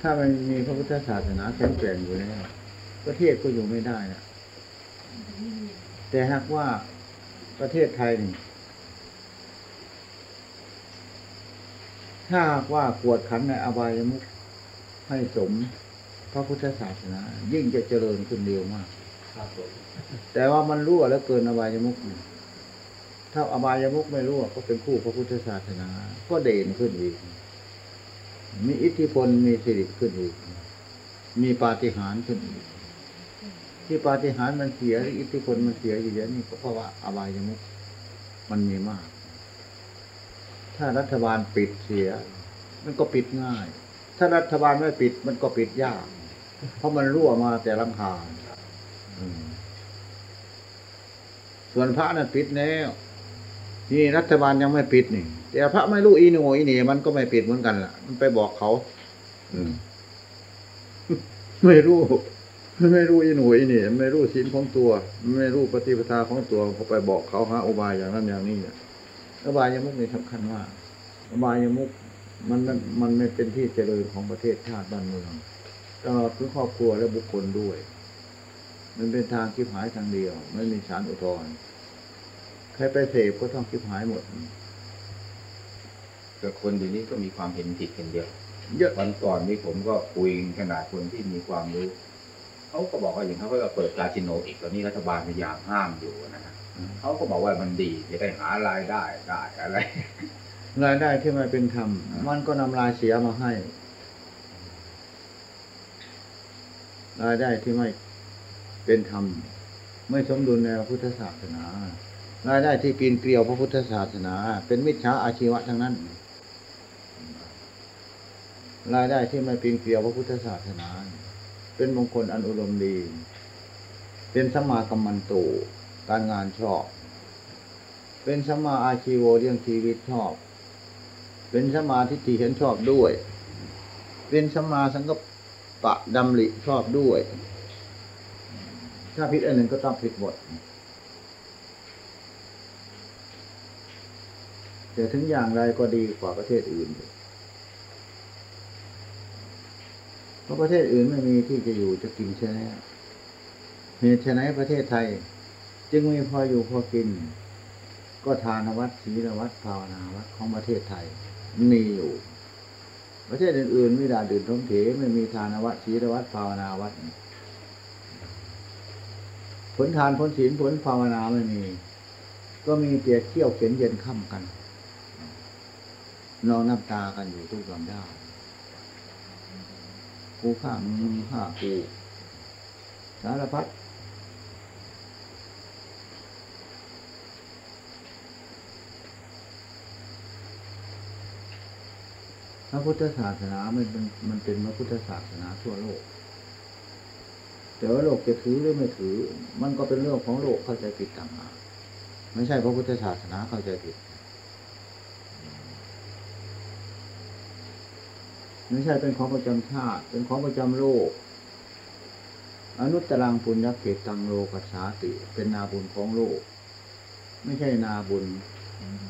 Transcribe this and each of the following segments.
ถ้ามันมีพระพุทธศาสนาแข็งแกร่งอยู่แล้วประเทศก็อยู่ไม่ได้นะแต่หากว่าประเทศไทยนี่ถ้าหากว่ากวดขันในอบายมุขให้สมพระพุทธศาสนา ยิ่งจะเจริญขึ้นเร็วมากแต่ว่ามันรั่วแล้วเกินอบายมุขถ้าอบายมุขไม่รั่วก็เป็นคู่พระพุทธศาสนา ก็เด่นขึ้นอีก มีอิทธิพลมีสิริขึ้นอีก มีปาฏิหาริย์ขึ้นอีก ที่ปาฏิหาริย์มันเสียหรืออิทธิพลมันเสียอยู่เยอะนี่ก็เพราะว่าอบายมุขมันมีมาก ถ้ารัฐบาลปิดเสีย มันก็ปิดง่าย ถ้ารัฐบาลไม่ปิด มันก็ปิดยาก เพราะมันรั่วมาแต่ลังคาอืมส่วนพระนั้นปิดแล้ว นี่รัฐบาลยังไม่ปิดนี่ แต่พระไม่รู้อีโหนอีเหนี่มันก็ไม่ปิดเหมือนกันล่ะ มันไปบอกเขา อืม ไม่รู้ไม่รู้อีโหนอีเหนี่ไม่รู้ศีลของตัว ไม่รู้ปฏิปทาของตัวเขาไปบอกเขาหาอุบายอย่างนั้นอย่างนี้เนี่ยอุบายยมุกนี่สำคัญมากอุบายยมุกมันมันมันไม่เป็นที่เจริญของประเทศชาติบ้านเมืองตลอดถึงครอบครัวและบุคคลด้วย มันเป็นทางคิดหายทางเดียว ไม่มีสารอุทธรณ์ใครไปเสพก็ต้องคิดหายหมดแต่คนเดี๋ยวนี้ก็มีความเห็นผิดกันเยอะเยอะวันก่อนนี้ผมก็คุยขนาดคนที่มีความรู้เขาก็บอกว่าอย่างเขาก็เปิดคาสิโนอีกตอนนี้รัฐบาลพยายามห้ามอยู่นะฮะเขาก็บอกว่ามันดีจะได้หารายได้ได้อะไรรายได้ที่ไม่เป็นธรรมมันก็นำรายเสียมาให้ รายได้ที่ไม่เป็นธรรมไม่สมดุลในพระพุทธศาสนา รายได้ที่ปีนเกลียวพระพุทธศาสนา เป็นมิจฉาอาชีวะทั้งนั้น รายได้ที่ไม่ปีนเกลียวพระพุทธศาสนา เป็นมงคลอันอุดมดี เป็นสมากัมมันโตการงานชอบ เป็นสมาอาชีโวเรื่องชีวิตชอบ เป็นสมาทิฏฐิเห็นชอบด้วย เป็นสมมาสังกปะดำริชอบด้วย ถ้าผิดอันหนึ่งก็ต้องผิดหมด แต่ถึงอย่างไรก็ดีกว่าประเทศอื่น เพราะประเทศอื่นไม่มีที่จะอยู่จะกินใช่ไหมเหตุไฉนประเทศไทย จึงมีพออยู่พอกิน ก็ทานวัดศีลวัดภาวนาวัดของประเทศไทยมีอยู่ ประเทศอื่นๆไม่ด่าดื่นท้มเถไม่มีทานวัดศีลวัดภาวนาวัดผลทานผลศีลผลภาวนาไม่มี ก็มีเตียเที่ยวเข็นเย็นค่ำกัน นองน้ำตากันอยู่ทุกลำด้ากูฆ่ามึงฆ่ากูสารพัดพระพุทธศาสนามันเป็นมันเป็นพระพุทธศาสนาทั่วโลก แต่ว่าโลกจะถือหรือไม่ถือ มันก็เป็นเรื่องของโลกเข้าใจผิดต่างหากไม่ใช่พระพุทธศาสนาเข้าใจผิด ไม่ใช่เป็นของประจำชาติ เป็นของประจำโลก อนุตตรังปุญญเกตังโลกัสสาติ เป็นนาบุญของโลก ไม่ใช่นาบุญ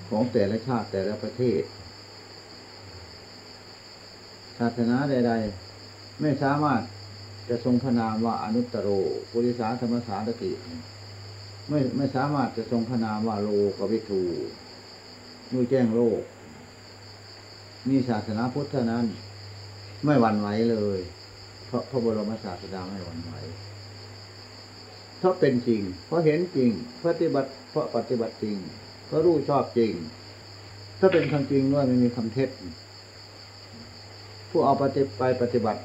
ของแต่ละชาติแต่ละประเทศ ศาสนาใด ๆ ไม่สามารถจะทรงพนามว่าอนุตตโรปุริสาธรรมสารติ ไม่ไม่สามารถจะทรงพนามว่าโลกวิทูรู้แจ้งโลก มีศาสนาพุทธเท่านั้น ไม่หวั่นไหวเลย เพราะพระบรมศาสดาไม่หวั่นไหวเพราะเป็นจริง เพราะเห็นจริงปฏิบัติ เพราะปฏิบัติจริง เพราะรู้ชอบจริง ถ้าเป็นคำจริงด้วยไม่มีคำเท็จ ผู้เอาปฏิไปปฏิบัติ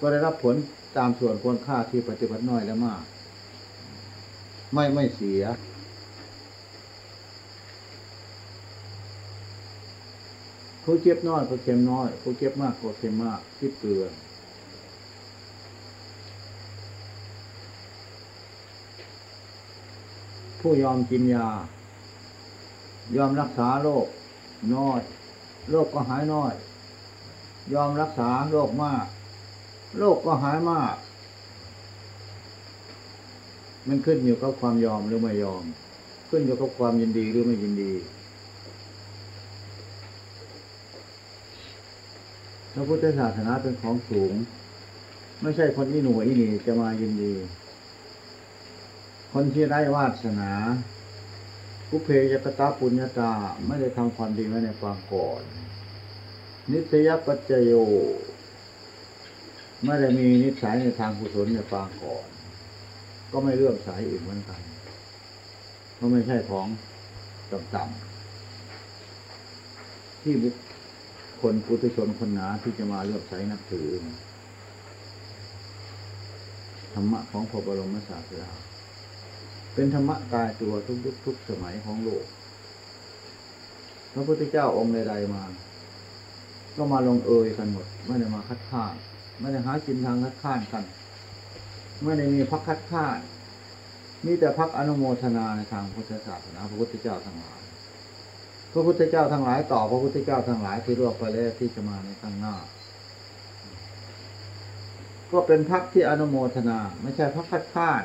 ก็ได้รับผลตามส่วนควรค่าที่ปฏิบัติน้อยและมาก ไม่ไม่เสีย ผู้เจ็บน้อยก็เค็มน้อยผู้เจ็บมากก็เค็มมากคิดเกลือผู้ยอมกินยา ยอมรักษาโรคน้อย โรคก็หายน้อย ยอมรักษาโรคมาก โรคก็หายมาก มันขึ้นอยู่กับความยอมหรือไม่ยอม ขึ้นอยู่กับความยินดีหรือไม่ยินดี ระพุทธศาสนาเป็นของสูง ไม่ใช่คนที่หน่วยอีนี่จะมายินดี คนที่ได้วาสนาภุเพยกตาปุญญาตาไม่ได้ทำความดีไว้ในปางก่อน นิสยปัจจโยไม่ได้มีนิสัยในทางกุศลในปางก่อน ก็ไม่เลื่อมสายอีกเหมือนกันก็ไม่ใช่ของต่ำๆที่บุค คลปุถุชนคนหนาที่จะมาเลือมใสนับถือธรรมะของพระบรมศาสดาเป็นธรรมะกายตัวทุกยุคทุกสมัยของโลกพระพุทธเจ้าองค์ใดๆมา ก็มาลงเอยกันหมด ไม่ได้มาคัดค้านไม่ได้หากินทางคัดค้านกัน ไม่ได้มีพักคัดค้านมีแต่พักอนุโมทนาในทางพุทธศาสนาพระพุทธเจ้าทั้งหลาย พระพุทธเจ้าทั้งหลายต่อพระพุทธเจ้าทั้งหลายที่ร่วมไปแล้วที่จะมาในข้างหน้า ก็เป็นพักที่อนุโมทนา ไม่ใช่พักคัดค้าน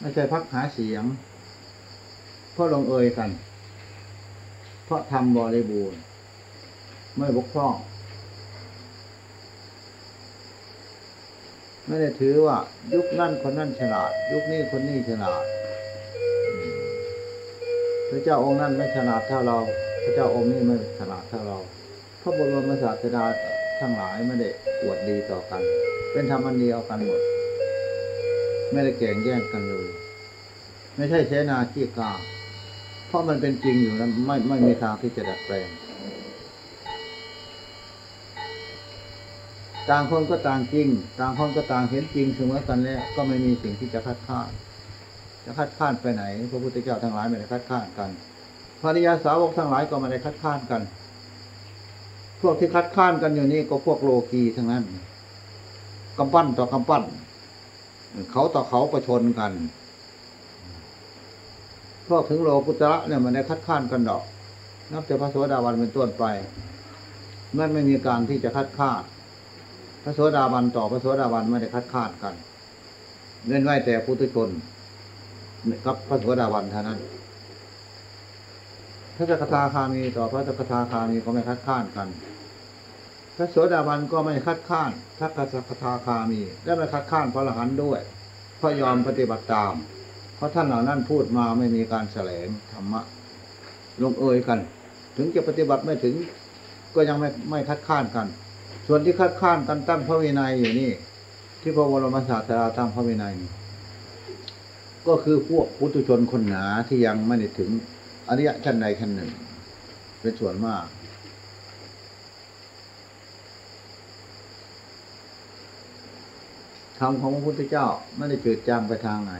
ไม่ใช่พักหาเสียงเพราะลงเอยกัน เพราะทำบริบูรณ์ไม่บกพร่อง ไม่ได้ถือว่า ยุคนั่นคนนั่นฉลาด ยุคนี้คนนี้ฉลาดพระเจ้าองค์นั้นไม่ฉลาดเท่าเรา ระเจ้าองค์นี้ไม่ฉลาดเท่าเราพระบรมศาสดาทั้งหลายไม่ได้อวดดีต่อกัน เป็นธรรมันเดียวกันหมด ไม่ได้แข่งแย่งกันเลย ไม่ใช่เสนาขี้กาเพราะมันเป็นจริงอยู่แล้วไม่ไม่มีทางที่จะดัดแปลงต่างคนก็ต่างจริง ต่างคนก็ต่างเห็นจริงเสมอกันแล้วก็ไม่มีสิ่งที่จะคัดค้าน จะคัดค้านไปไหน พระพุทธเจ้าทั้งหลายไม่ได้คัดค้านกัน ภริยาสาวกทั้งหลายก็ไม่ได้คัดค้านกัน พวกที่คัดค้านกันอยู่นี่ก็พวกโลกีทั้งนั้นกำปั้นต่อกำปั้น เขาต่อเขาประชนกัน พวกถึงโลกุตระเนี่ยมันได้คัดค้านกันดอก นับจากพระโสดาบันเป็นต้นไปมันไม่มีการที่จะคัดค้านพระโสดาบันต่อพระโสดาบันไม่ได้คัดค้านกันเล่นไว้แต่พุทธชนกับพระโสดาบันเท่านั้น พระสกทาคามีต่อพระสกทาคามีก็ไม่คัดค้านกัน พระโสดาบันก็ไม่คัดค้านพระสกทาคามี และไม่คัดค้านพระอรหันต์ด้วยเพราะยอมปฏิบัติตาม เพราะท่านเหล่านั้นพูดมาไม่มีการแสลงธรรมะ ลงเอยกัน ถึงจะปฏิบัติไม่ถึง ก็ยังไม่ไม่คัดค้านกัน ส่วนที่คัดค้านกันตั้งพระวินัยอยู่นี่ ที่พระบรมศาสดาตั้งพระวินัยก็คือพวกพุทุชนคนหนาที่ยังไม่ได้ถึง อริยชั้นใดชั้นหนึ่ง เป็นส่วนมาก ธรรมของพระพุทธเจ้าไม่ได้จืดจางไปทางไหน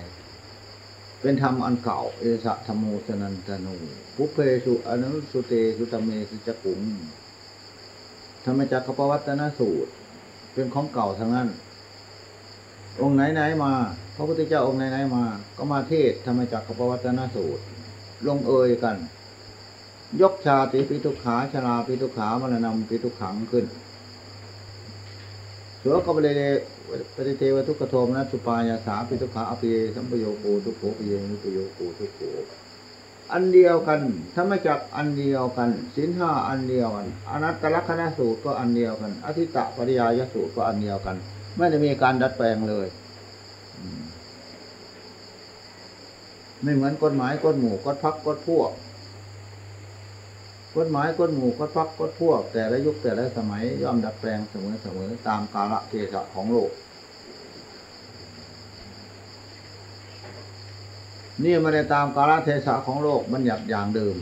เป็นธรรมอันเก่า เอสะธรรมโมสนันตนูปุเพสุอนุสุเตสุตเมสุจกุงธรรมจักรปวัตนสูตร เป็นของเก่าทั้งนั้น องค์ไหนไหนมา พระพุทธเจ้าองค์ไหนไหนมา ก็มาเทศธรรมจักรปวัตนสูตร ลงเอยกัน ยกชาติปิทุขาชราปิทุขามรณะปิทุขังขึ้นเสือก็ไปเลยปฏิเทวทุกขโทมนะสุปายาสาปิทุขาอภิเยสัมปโยโกทุโขปิเยนิปโยโกทุโขอันเดียวกันถ้าไม่จักอันเดียวกันสินห้าอันเดียวกันอนัตตลักษณสูตรก็อันเดียวกัน อธิตะปริยายสูตรก็อันเดียวกัน ไม่ได้มีการดัดแปลงเลยอืม ไม่เหมือนกฎหมายกฎหมู่กฎพักกฎพวกกฎหมายกฎหมู่กฎพักกฎพวก แต่ละยุคแต่ละสมัยย่อมดัดแปลงเสมอเสมอตามกาลเทศะของโลก นี่ไม่ได้ตามกาลเทศะของโลกมันหยับอย่างเดิม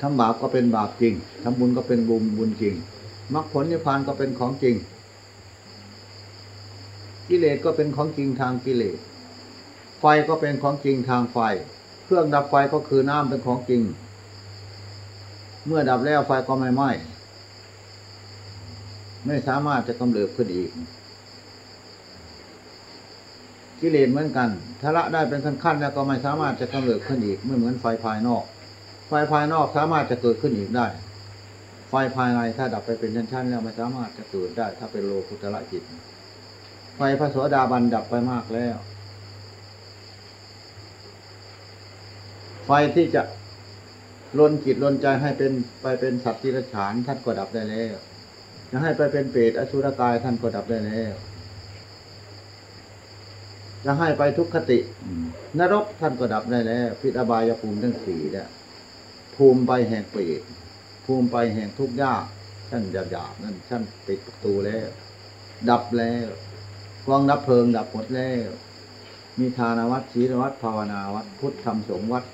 ทำบาปก็เป็นบาปจริงทำบุญก็เป็นบุญบุญจริงมรรคผลนิพพานก็เป็นของจริง กิเลสก็เป็นของจริงทางกิเลส ไฟก็เป็นของจริงทางไฟ เครื่องดับไฟก็คือน้ำเป็นของจริง เมื่อดับแล้วไฟก็ไม่ไหม้ไม่สามารถจะกำเริบขึ้นอีก กิเลสเหมือนกันถ้าละได้เป็นขั้นๆแล้วก็ไม่สามารถจะกำเริบขึ้นอีกไม่เหมือนไฟภายนอก ไฟภายนอกสามารถจะเกิดขึ้นอีกได้ ไฟภายในถ้าดับไปเป็นชั้นๆแล้วไม่สามารถจะเกิดได้ ถ้าเป็นโลกุตละจิต ฟพระโสดาบันดับไปมากแล้ว ไฟที่จะลนจิตลนใจให้เป็นไปเป็นสัตว์ที่รัจฉานท่านก็ดับได้แล้วจะให้ไปเป็นเปรตอสุรกายท่านก็ดับได้แล้วจะให้ไปทุกขติ นรกท่านก็ดับได้แล้วพิษอบายภูมิทั้งสี่เนี่ยภูมิไปแห่งเปรตภูมิไปแห่งทุกข์ยากท่านหยาบๆนั่นท่านติดประตูแล้ว ดับแล้ว กองดับเพลิงดับหมดแล้ว มีทานวัดศีลวัดภาวนาวัดพุทธธรรมสงฆ์วัด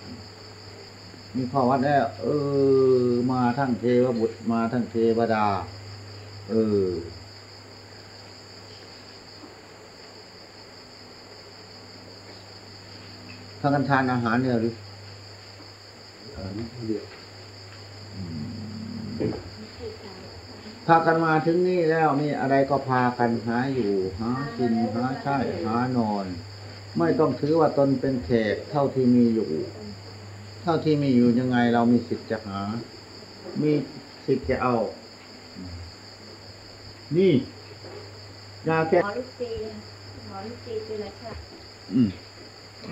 มีข้อวัดแล้ว เออ มาทั้งเทวบุตรมาทั้งเทวดา เออพากันทานอาหารเนี่ยหรือเดียว พากันมาถึงนี่แล้วมีอะไรก็พากันหาอยู่หากินหาใช้หานอน ไม่ต้องถือว่าตนเป็นแขกเท่าที่มีอยู่ เท่าที่มีอยู่ยังไงเรามีสิทธิ์จะหา มีสิทธิ์จะเอา นี่ยาแก้หมอลูกตีหมอลูกตีคืออะไรคะอืม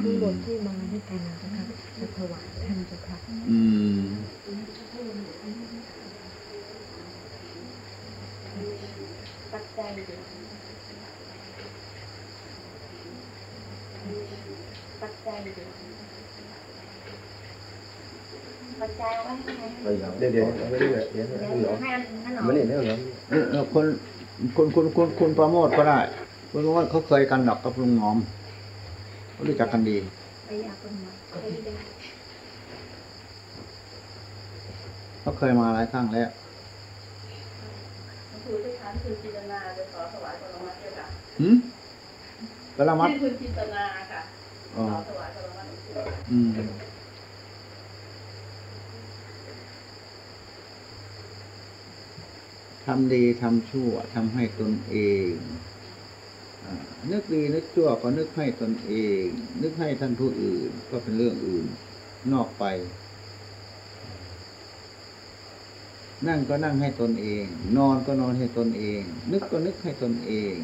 ทั้งหมดที่มาด้วยกันนะคะจะถวายท่านเจ้าค่ะอืม ปัจจัยเดียวปัจจัยเดียวปัจจัยเอาไว้ให้ใครไปอย่างเดี๋ยวเดี๋ยวไม่ได้เดี๋ยวเดี๋ยวไม่หรอให้อันหนอไม่ได้เนี่ยหรอเออเออคนคุณคุณคุณคุณประโมทก็ได้คุณประโมทเขาเคยกันดอกกับลุงหนอมเขารู้จักกันดีไปอยากเป็นหมอไปได้เขาเคยมาหลายครั้งแล้ว คือที่ค้านคือจินตนาจะขอถวายผลไม้เจ้าค่ะหืมกระมัดนี่คือจินตนาค่ะอ๋อขอถวายผลไม้เจ้าค่ะอืมทำดีทำชั่วทำให้ตนเองอ่านึกดีนึกชั่วก็นึกให้ตนเอง นึกให้ท่านผู้อื่นก็เป็นเรื่องอื่น นอกไป นั่งก็นั่งให้ตนเอง นอนก็นอนให้ตนเอง นึกก็นึกให้ตนเอง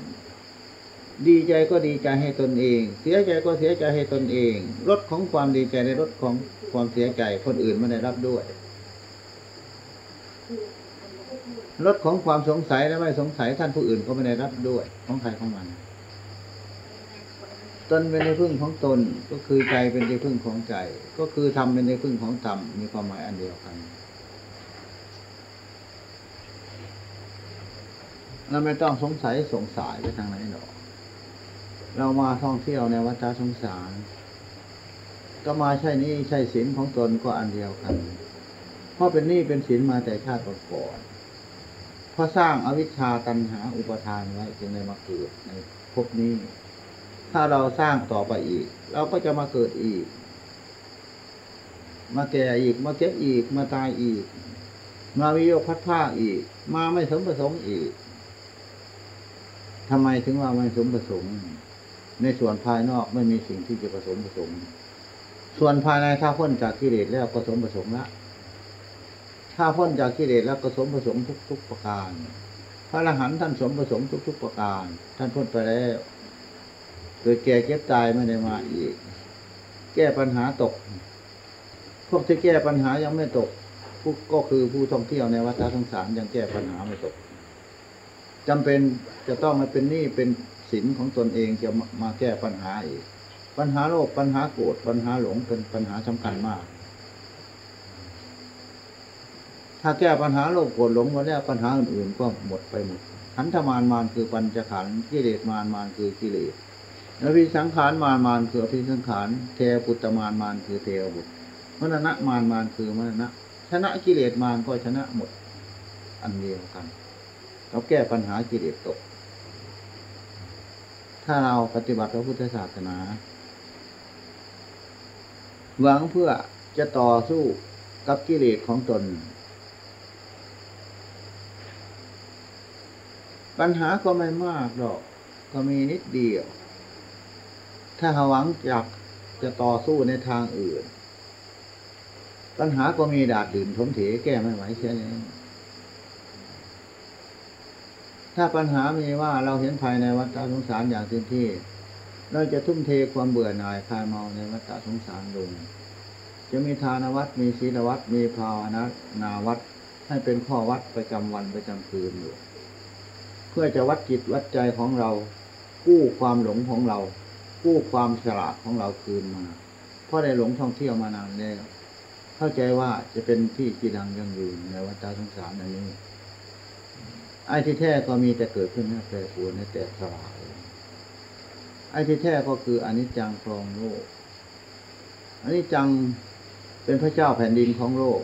ดีใจก็ดีใจให้ตนเอง เสียใจก็เสียใจให้ตนเองรสของความดีใจในรสของความเสียใจคนอื่นไม่ได้รับด้วยรสของความสงสัยและไม่สงสัยท่านผู้อื่นก็ไม่ได้รับด้วยของใครของมันตนเป็นที่พึ่งของตนก็คือใจเป็นที่พึ่งของใจ ก็คือธรรมเป็นที่พึ่งของธรรมมีความหมายอันเดียวกัน เราไม่ต้องสงสัยสงสัยไปทางไหนหรอก เรามาท่องเที่ยวในวัฏสงสาร ก็มาใช่นี้ใช่สินของตนก็อันเดียวกัน เพราะเป็นนี้เป็นสินมาแต่ชาติก่อนเพราะสร้างอวิชชาตันหาอุปทานไว้จึงได้มาเกิดในภพนี้ ถ้าเราสร้างต่อไปอีก เราก็จะมาเกิดอีก มาแก่อีก มาเจ็บอีก มาตายอีก มาวิโยคพัดผ้าอีก มาไม่สมประสงค์อีก ทำไมถึงว่าไม่สมประสงค์ ในส่วนภายนอกไม่มีสิ่งที่จะผสมผสมส่วนภายในถ้าพ้นจากกิเลสแล้วก็สมประสงค์ละถ้าพ้นจากกิเลสแล้วก็สมประสงค์ทุก ๆ ประการ พระอรหันต์ท่านสมประสงค์ทุก ๆ ประการ ท่านพ้นไปแล้วเกิดแก่เก็บตายไม่ได้มาอีก แก้ปัญหาตก พวกที่แก้ปัญหายังไม่ตกก็คือผู้ท่องเที่ยวในวัฏสงสารยังแก้ปัญหาไม่ตก จำเป็นจะต้องมาเป็นหนี้เป็นสินของตนเองจะมาแก้ปัญหาอีก ปัญหาโลภปัญหาโกรธปัญหาหลงเป็นปัญหาสำคัญมาก ถ้าแก้ปัญหาโลภโกรธหลงมดแล้วปัญหาอื่นๆก็หมดไปหมดขันธมารมารคือปัญจขันธ์กิเลสมารมารคือกิเลสอภิสังขารมารมารคืออภิสังขารเทวปุตตมารมารคือเทวบุตรมรณะมารมารคือมรณะชนะกิเลสมารก็ชนะหมดอันเดียวกัน เราแก้ปัญหากิเลสตก ถ้าเราปฏิบัติพระพุทธศาสนา หวังเพื่อจะต่อสู้กับกิเลสของตน ปัญหาก็ไม่มากหรอก ก็มีนิดเดียว ถ้าหวังอยากจะต่อสู้ในทางอื่น ปัญหาก็มีดาดดื่นทมเถแก้ไม่ไหวเช่นนี้ ถ้าปัญหามีว่าเราเห็นภายในวัฏสงสารอย่างเต็มที่ เราจะทุ่มเทความเบื่อหน่ายคลายเมาในวัฏสงสารลงจะมีทานวัดมีศีลวัดมีภาวนานาวัดให้เป็นข้อวัดประจำวันประจำคืนอยู่ เพื่อจะวัดจิตวัดใจของเรา กู้ความหลงของเรา กู้ความฉลาดของเราคืนมาเพราะได้หลงท่องเที่ยวมานานแล้วเข้าใจว่าจะเป็นที่กีดังยังอยืนในวัฏสงสารอันนี้ ไอ้ที่แท้ก็มีแต่เกิดขึ้นแปรปรวนในแต่สลายไอ้ที่แท้ก็คืออนิจจังครองโลกอนิจจังเป็นพระเจ้าแผ่นดินของโลก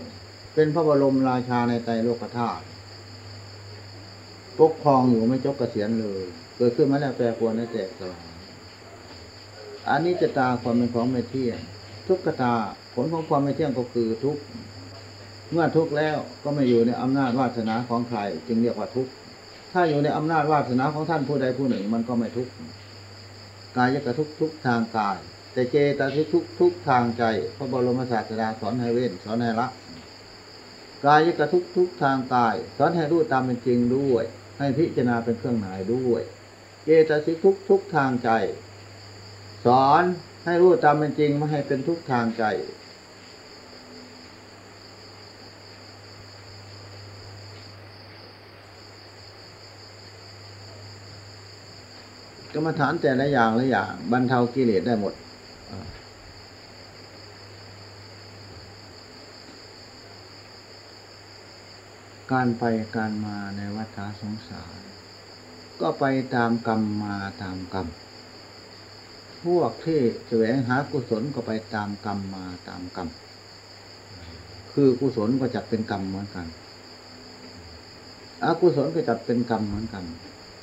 เป็นพระบรมราชาในไตรโลกธาตุปกครองอยู่ไม่จบเกษียณเลย เกิดขึ้นมาแล้วแปรปรวนในแต่สลายอันนี้จะตาความเป็นของไม่เที่ยง ทุกขตาผลของความไม่เที่ยงก็คือทุกข์ เมื่อทุกข์แล้วก็ไม่อยู่ในอำนาจวาสนาของใคร จึงเรียกว่าทุกข์ถ้าอยู่ในอำนาจวาสนาของท่านผู้ใดผู้หนึ่ง มันก็ไม่ทุกข์กายกระทุกทุกทางกาย แต่เจตสิกทุกทุกทางใจพระบรมศาสดาสอนให้เว้นสอนให้ละกายกระทุกทุกทางกาย สอนให้รู้ตามเป็นจริงด้วย ให้พิจารณาเป็นเครื่องหมายด้วย เจตสิกทุกทุกทางใจ สอนให้รู้ตามเป็นจริงไม่ให้เป็นทุกทางใจ กรรมฐานแต่ละอย่างละอย่างบรรเทากิเลสได้หมดการไปการมาในวัฏสงสาร ก็ไปตามกรรมมาตามกรรม พวกที่แสวงหากุศลก็ไปตามกรรมมาตามกรรม คือกุศลก็จัดเป็นกรรมเหมือนกันอกุศลก็จัดเป็นกรรมเหมือนกัน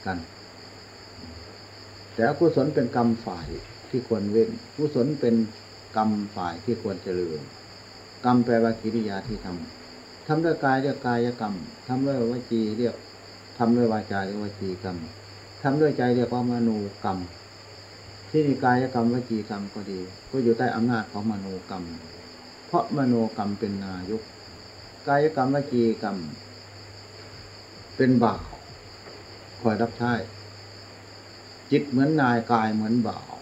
กัน แต่กุศลเป็นกรรมฝ่ายที่ควรเว้นกุศลเป็นกรรมฝ่ายที่ควรเจริญกรรมแปลว่ากิริยาที่ทำทำด้วยกายเรียกกายกรรมทำด้วยวจีเรียกทำด้วยวาจาเรียกวจีกรรมทำด้วยใจเรียกว่ามโนกรรม ที่มีกายกรรมวจีกรรมก็ดี ก็อยู่ใต้อำนาจของมโนกรรม เพราะมโนกรรมเป็นนายก กายกรรมวจีกรรม เป็นบาวคอยรับใช้ จิตเหมือนนายกายเหมือนบ่าว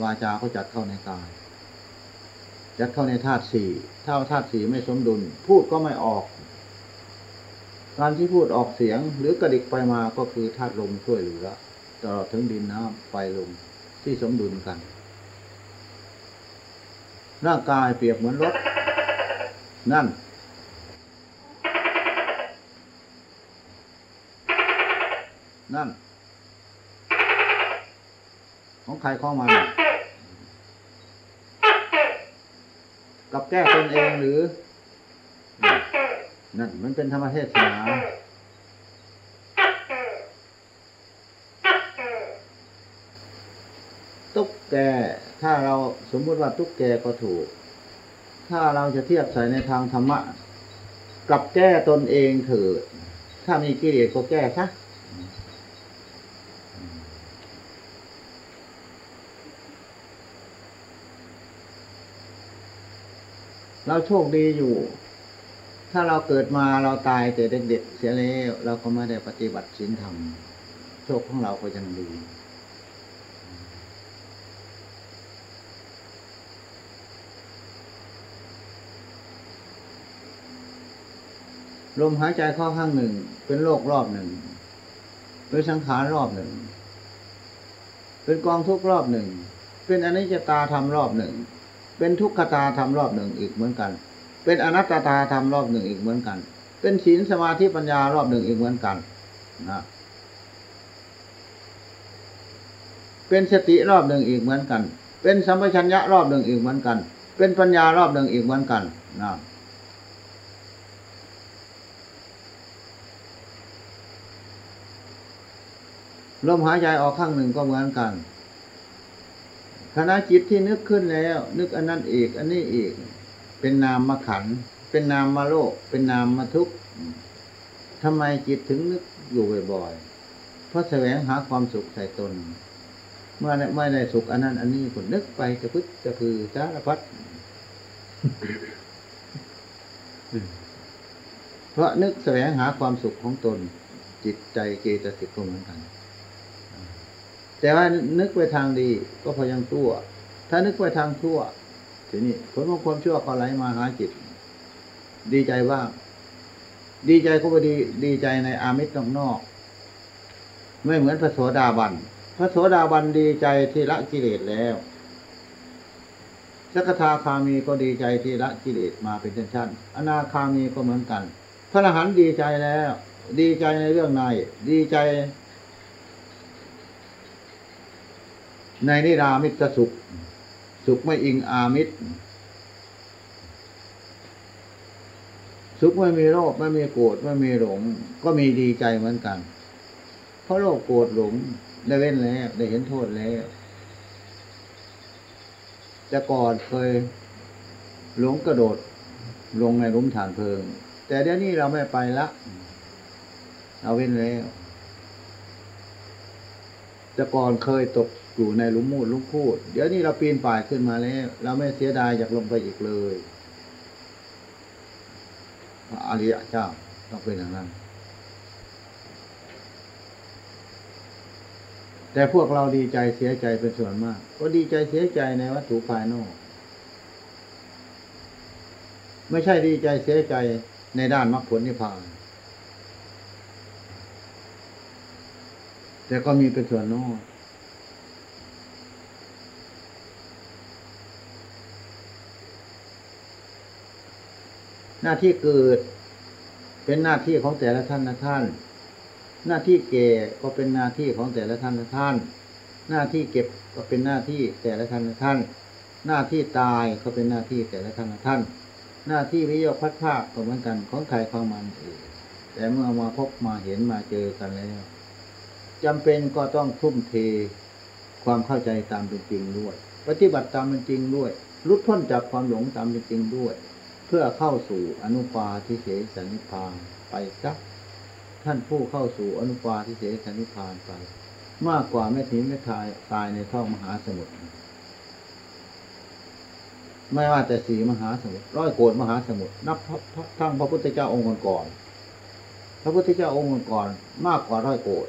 วาจาก็จัดเข้าในกาย จัดเข้าในธาตุสี่ถ้าธาตุสี่ไม่สมดุล พูดก็ไม่ออก การที่พูดออกเสียงหรือกระดิกไปมาก็คือธาตุลมช่วยเหลือตลอดถึงดินน้ำไฟลมที่สมดุลกัน ร่างกายเปรียบเหมือนรถ นั่นนั่น ของใครข้องมันกับแก้ตนเองหรือ นั่นมันเป็นธรรมเทศนาตุ๊กแกถ้าเราสมมุติว่าตุ๊กแกก็ถูก ถ้าเราจะเทียบใส่ในทางธรรมะ กับแก้ตนเองเถิดถ้ามีกิเลสก็แก้ซะ เราโชคดีอยู่ ถ้าเราเกิดมาเราตายแต่เด็กๆเสียแล้วเราก็ไม่ได้ปฏิบัติศีลธรรม โชคของเราก็ยังดี ลมหายใจเข้าข้างหนึ่ง เป็นโลกรอบหนึ่ง เป็นสังขารรอบหนึ่ง เป็นกองทุกรอบหนึ่ง เป็นอนิจจตาธรรมรอบหนึ่ง เป็นทุกขตาธรรมรอบหนึ่งอีกเหมือนกัน เป็นอนัตตาธรรมรอบหนึ่งอีกเหมือนกัน เป็นศีลสมาธิปัญญารอบหนึ่งอีกเหมือนกันนะเป็นสติรอบหนึ่งอีกเหมือนกัน เป็นสัมปชัญญะรอบหนึ่งอีกเหมือนกัน เป็นปัญญารอบหนึ่งอีกเหมือนกันนะลมหายใจออกข้างหนึ่งก็เหมือนกัน ขณะจิตที่นึกขึ้นแล้ว นึกอันนั้นอีก อันนี้อีก เป็นนามมาขัน เป็นนามมาโลก เป็นนามมาทุกข์ทำไมจิตถึงนึกอยู่บ่อยๆ เพราะแสวงหาความสุขใส่ตน เมื่อไม่ได้สุขอันนั้น อันนี้ก็นึกไปจะพึ่จะคือสารพัดเพราะนึกแสวงหาความสุขของตน จิตใจเจตสิกก็เหมือนกัน แต่ว่านึกไปทางดีก็พอยังชั่วถ้านึกไปทางชั่วทีนี้ผลของความชั่วก็ไหลมาหาจิต ดีใจว่างดีใจก็ไปดีดีใจในอามิตรนอกๆไม่เหมือนพระโสดาบันพระโสดาบันดีใจที่ละกิเลสแล้วสักทาคามีก็ดีใจที่ละกิเลสมาเป็นชั้นๆอนาคามีก็เหมือนกัน พระอรหันต์ดีใจแล้ว ดีใจในเรื่องใน ดีใจ ในนิรามิตสุข สุขไม่อิงอามิตร สุขไม่มีโลภไม่มีโกรธไม่มีหลง ก็มีดีใจเหมือนกัน เพราะโลภโกรธหลงได้เว้นแล้วได้เห็นโทษแล้วแต่ก่อนเคยหลงกระโดด ลงในลุมฐานเพลิง แต่เดี๋ยวนี้เราไม่ไปละเอาเว้นแล้วแต่ก่อนเคยตก อยู่ในหลุมมูดหลุมพูด เดี๋ยวนี้เราปีนป่ายขึ้นมาแล้ว เราไม่เสียดายอยากลงไปอีกเลยพระอริยเจ้าต้องเป็นอย่างนั้น แต่พวกเราดีใจเสียใจเป็นส่วนมาก ก็ดีใจเสียใจในวัตถุภายนอก ไม่ใช่ดีใจเสียใจในด้านมรรคผลนิพพานแต่ก็มีเป็นส่วนน้อย หน้าที่เกิด เป็นหน้าที่ของแต่ละท่านนะท่าน หน้าที่แก่ก็เป็นหน้าที่ของแต่ละท่านนะท่าน หน้าที่เก็บก็เป็นหน้าที่แต่ละท่านนะท่าน หน้าที่ตายก็เป็นหน้าที่แต่ละท่านนะท่าน หน้าที่วิโยคพัดภาคก็เหมือนกันของใครของมันเองแต่เมื่อมาพบมาเห็นมาเจอกันแล้วจำเป็นก็ต้องทุ่มเทความเข้าใจตามเป็นจริงด้วย ปฏิบัติตามเป็นจริงด้วยรุดพ้นจากความหลงตามเป็นจริงด้วย พื่อเข้าสู่อนุปาทิเสสนิพานไปสักท่านผู้เข้าสู่อนุปาทิเสสนิพานไป มากกว่าแม่ทีแม่ทายตายในท้องมหาสมุทรไม่ว่าแต่สีมหาสมุทรร้อยโกดมหาสมุทรนับทั้งพระพุทธเจ้าองค์ก่อนพระพุทธเจ้าองค์ก่อนมากกว่าร้อยโกด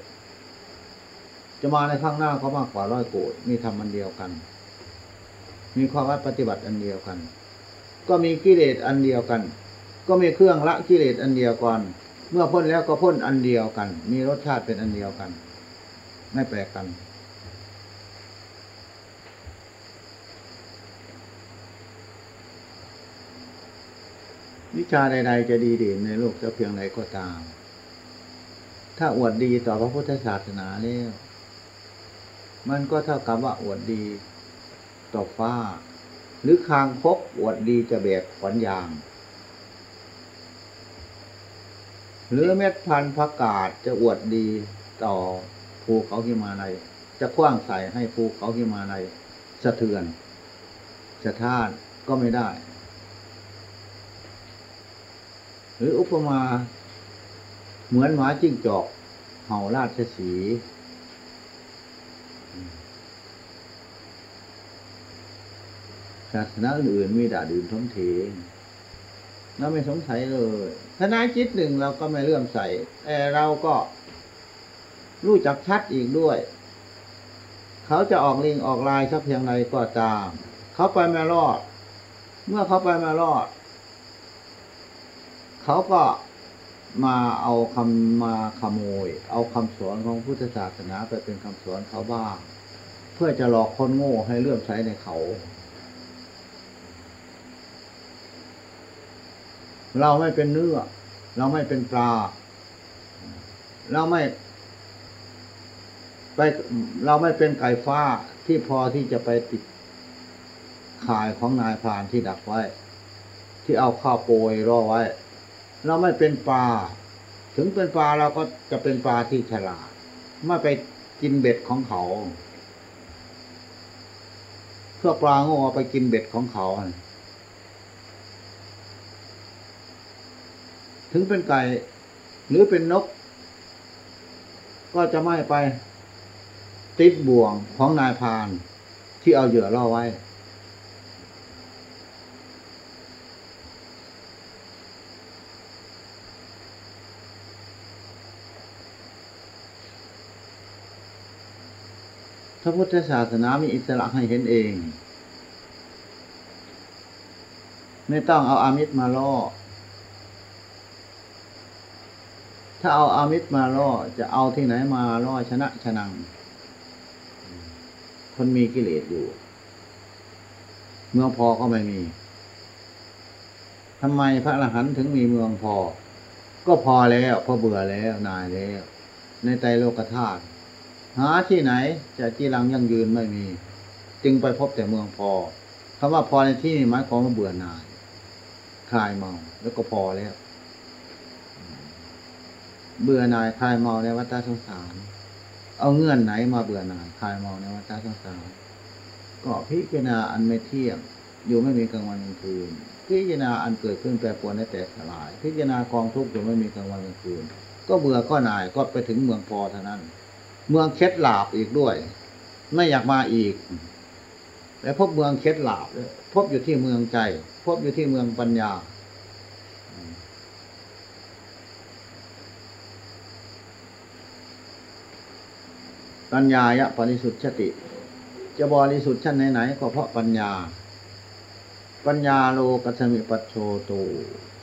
จะมาในข้างหน้าก็มากกว่าร้อยโกดมีธรรมอันเดียวกัน มีความวัดปฏิบัติอันเดียวกัน ก็มีกิเลสอันเดียวกัน ก็มีเครื่องละกิเลสอันเดียวกัน เมื่อพ้นแล้วก็พ้นอันเดียวกัน มีรสชาติเป็นอันเดียวกัน ไม่แปลกกัน วิชาใด ๆ จะดีเด่นในโลกจะเพียงใดก็ตาม ถ้าอวดดีต่อพระพุทธศาสนาแล้วมันก็เท่ากับว่าอวดดีต่อฟ้า หรือคางคกอวดดีจะแบกขวัญยาง หรือเม็ดพันธุ์ผักกาดจะอวดดีต่อภูเขาหิมาลัยจะคว้างใส่ให้ภูเขาหิมาลัยสะเทือน สะท้านก็ไม่ได้ หรืออุปมาเหมือนหมาจิ้งจอก เห่าราชสี ศาสนาอื่นมีด่าดื่นท้องเทงเราไม่สงสัยเลยทนายจิตหนึ่งเราก็ไม่เลื่อมใสแต่เราก็รู้จักชัดอีกด้วย เขาจะออกลิงออกลายสักเพียงไรก็ตาม เขาไปไม่รอด เมื่อเขาไปไม่รอด เขาก็มาเอาคำมาขโมย เอาคำสอนของพุทธศาสนาไปเป็นคำสอนเขาบ้าง เพื่อจะหลอกคนโง่ให้เลื่อมใสในเขา เราไม่เป็นเนื้อ เราไม่เป็นปลา เราไม่ไปเราไม่เป็นไก่ฟ้าที่พอที่จะไปติดข่ายของนายพรานที่ดักไว้ ที่เอาข้าวโปรยรอไว้ เราไม่เป็นปลา ถึงเป็นปลาเราก็จะเป็นปลาที่ฉลาดไม่ไปกินเบ็ดของเขา เพื่อปลาโง่ไปกินเบ็ดของเขา ถึงเป็นไก่ หรือเป็นนก ก็จะไม่ไป ติดบ่วงของนายพานที่เอาเหยื่อล่อไว้ พระพุทธศาสนามีอิสระให้เห็นเอง ไม่ต้องเอาอามิตรมาล่อ ถ้าเอาอามิตรมาล่อ จะเอาที่ไหนมาล่อชนะชนัง คนมีกิเลสอยู่ เมืองพอก็ไม่มีทำไมพระอรหันต์ถึงมีเมืองพอ ก็พอแล้วพอเบื่อแล้วนายแล้ว ในไตรโลกธาตุหาที่ไหนจะจีรังยั่งยืนไม่มี จึงไปพบแต่เมืองพอคำว่าพอในที่นี้หมายความว่าเบื่อหน่ายคลายเมาแล้วก็พอแล้ว เบื่อหน่ายคลายเมาในวัฏสงสาร เอาเงื่อนไหนมาเบื่อหน่ายคลายเมาในวัฏสงสารก็พิจารณาอันไม่เที่ยงอยู่ไม่มีกลางวันกลางคืน พิจารณาอันเกิดขึ้นแปรปรวนและแตกสลาย พิจารณากองทุกข์อยู่ไม่มีกลางวันกลางคืน ก็เบื่อก็หน่ายก็ไปถึงเมืองพอเท่านั้น เมืองเคล็ดหลาบอีกด้วย ไม่อยากมาอีกและพบเมืองเคล็ดหลาบพบอยู่ที่เมืองใจ พบอยู่ที่เมืองปัญญา ปัญญายะปริสุทธิชติ จะบริสุทธิ์ชั้นไหนๆก็เพราะปัญญา ปัญญาโลกัสมิปัชโชโต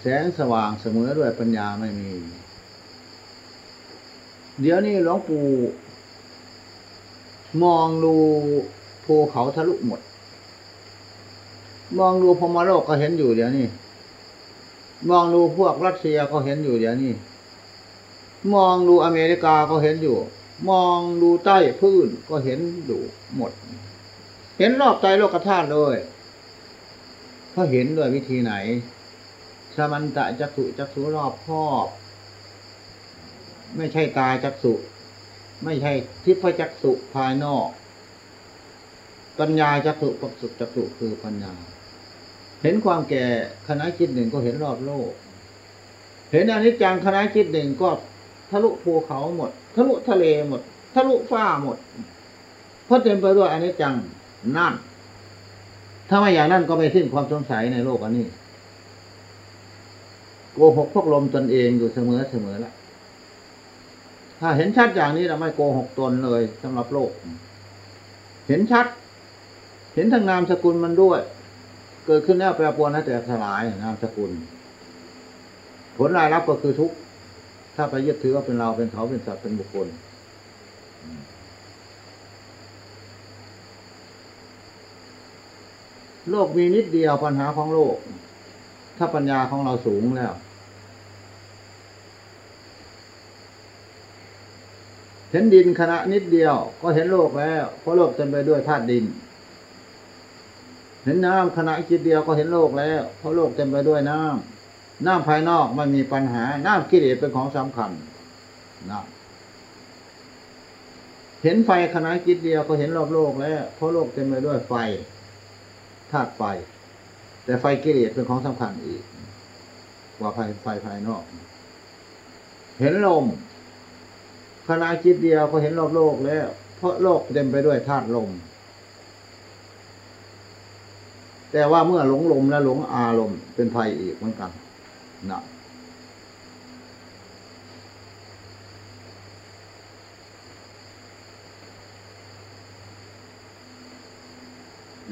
แสงสว่างเสมอด้วยปัญญาไม่มี เดี๋ยวนี้หลวงปู่มองดูภูเขาทะลุหมด มองดูพมโลกก็เห็นอยู่เดี๋ยวนี้ มองดูพวกรัสเซียก็เห็นอยู่เดี๋ยวนี้ มองดูอเมริกาก็เห็นอยู่ มองดูใต้พื้นก็เห็นอยู่หมด เห็นรอบใจโลกธาตุเลยเพราะเห็นด้วยวิธีไหนสมันตะจักสุจักสุรอบครอบ ไม่ใช่ตาจักสุ ไม่ใช่ทิพจักสุภายนอก ปัญญาจักสุปัสุจักสุคือปัญญา เห็นความแก่คณะคิดหนึ่งก็เห็นรอบโลก เห็นอนิจจังคณะคิดหนึ่งก็ ทะลุภูเขาหมด ทะลุทะเลหมด ทะลุฟ้าหมด เพราะเต็มไปด้วยอนิจจังนั่น ถ้าไม่อย่างนั้นก็ไม่สิ้นความสงสัยในโลกอันนี้โกหกพวกลมตนเองอยู่เสมอเสมอละถ้าเห็นชัดอย่างนี้เราไม่โกหกตนเลยสำหรับโลก เห็นชัด เห็นทั้งนามสกุลมันด้วย เกิดขึ้นแล้วแปรปรวนแล้วแต่สลายนามสกุล ผลรายรับก็คือทุกข์ ถ้าไปยึดถือว่าเป็นเราเป็นเขาเป็นสัตว์เป็นบุคคลโลกมีนิดเดียวปัญหาของโลก ถ้าปัญญาของเราสูงแล้ว เห็นดินขณะนิดเดียว ก็เห็นโลกแล้ว เพราะโลกเต็มไปด้วยธาตุดิน เห็นน้ำขณะจิตเดียวก็เห็นโลกแล้ว เพราะโลกเต็มไปด้วยน้ำ หน้ำภายนอกมันมีปัญหาหน้ำกิเลสเป็นของสำคัญนะเห็นไฟขณะจิตเดียวก็เห็นรอบโลกแล้ว เพราะโลกเต็มไปด้วยไฟธาตุไฟ แต่ไฟกิเลสเป็นของสำคัญอีก กว่าไฟไฟภายนอก เห็นลมขณะจิตเดียวก็เห็นรอบโลกแล้ว เพราะโลกเต็มไปด้วยธาตุลม แต่ว่าเมื่อหลงลมและหลงอารมณ์เป็นภัยอีกเหมือนกัน นะ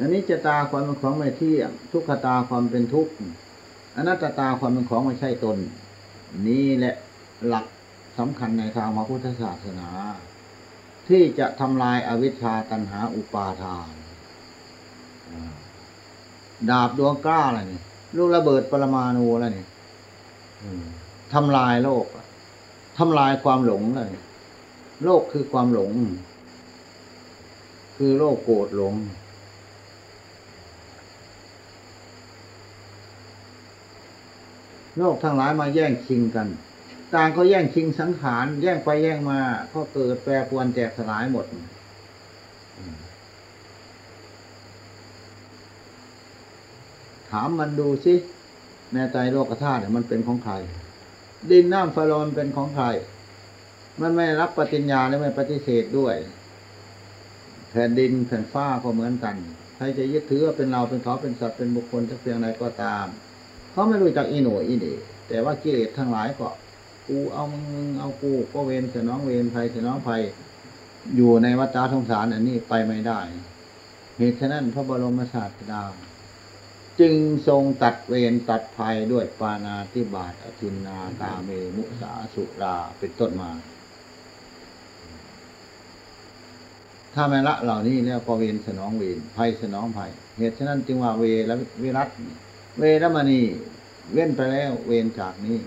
อันนี้จะตาความเป็นของไม่เที่ยงทุกขตาความเป็นทุกข์อนัตตาความเป็นของไม่ใช่ตน นี่แหละหลักสำคัญในทางพระพุทธศาสนา ที่จะทำลายอาวิชชาตันหาอุปาทานดาบดวงกล้าอะไรนี่ลูกระเบิดปรมาณูอะไรนี่ ทำลายโลกทำลายความหลงเลย โลกคือความหลง คือโลกโกรธหลง โลกทั้งหลายมาแย่งชิงกัน ต่างก็แย่งชิงสังขาร แย่งไปแย่งมา ก็เกิดแปรปวนแตกสลายหมดถามมันดูสิ ในใจโลกธาตุเนี่ยมันเป็นของใคร ดินน้ำไฟลมเป็นของใคร มันไม่รับปฏิญญาและไม่ปฏิเสธด้วย แผ่นดินแผ่นฟ้าก็เหมือนกัน ใครจะยึดถือว่าเป็นเราเป็นเขาเป็นสัตว์เป็นบุคคลสักเพียงใดก็ตาม เขาไม่รู้จักอีหนูอีนี่แต่ว่ากิเลสทั้งหลายก็กูเอามึงมึงเอากูก็เวรเสน้องเวรภัยเสน้องภัยอยู่ในวัฏฏะสงสารอันนี้ไปไม่ได้เหตุฉะนั้นพระบรมศาสดา จึงทรงตัดเวรตัดภัยด้วยปานาติบาตอทินนากาเมมุสาสุราเป็นต้นมา ถ้าไม่ละเหล่านี้แล้วก็เวรสนองเวรภัยสนองภัย เหตุฉะนั้นจึงว่าเวรวิรัตเวรมณีเว้นไปแล้วเวรจากนี้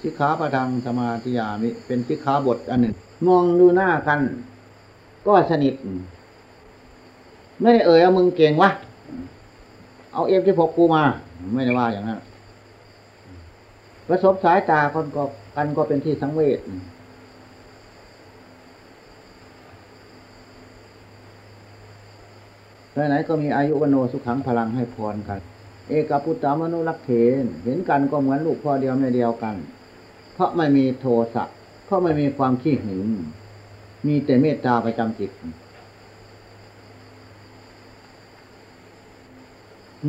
สิกขาประทังสมาธิยามิเป็นสิกขาบทอันหนึ่ง มองดูหน้ากัน ก็สนิท ไม่ได้เอ่ยเอามึงเก่งวะ เอาเอฟที่พกกูมา ไม่ได้ว่าอย่างนั้นประสบสายตาคนก็กันก็เป็นที่สังเวชไหนๆก็มีอายุวโนสุขังพลังให้พรกัน เอกพุตตามนุรักเถนเห็นกันก็เหมือนลูกพ่อเดียวแม่เดียวกัน เพราะไม่มีโทสะเพราะไม่มีความขี้หึงมีแต่เมตตาประจำจิต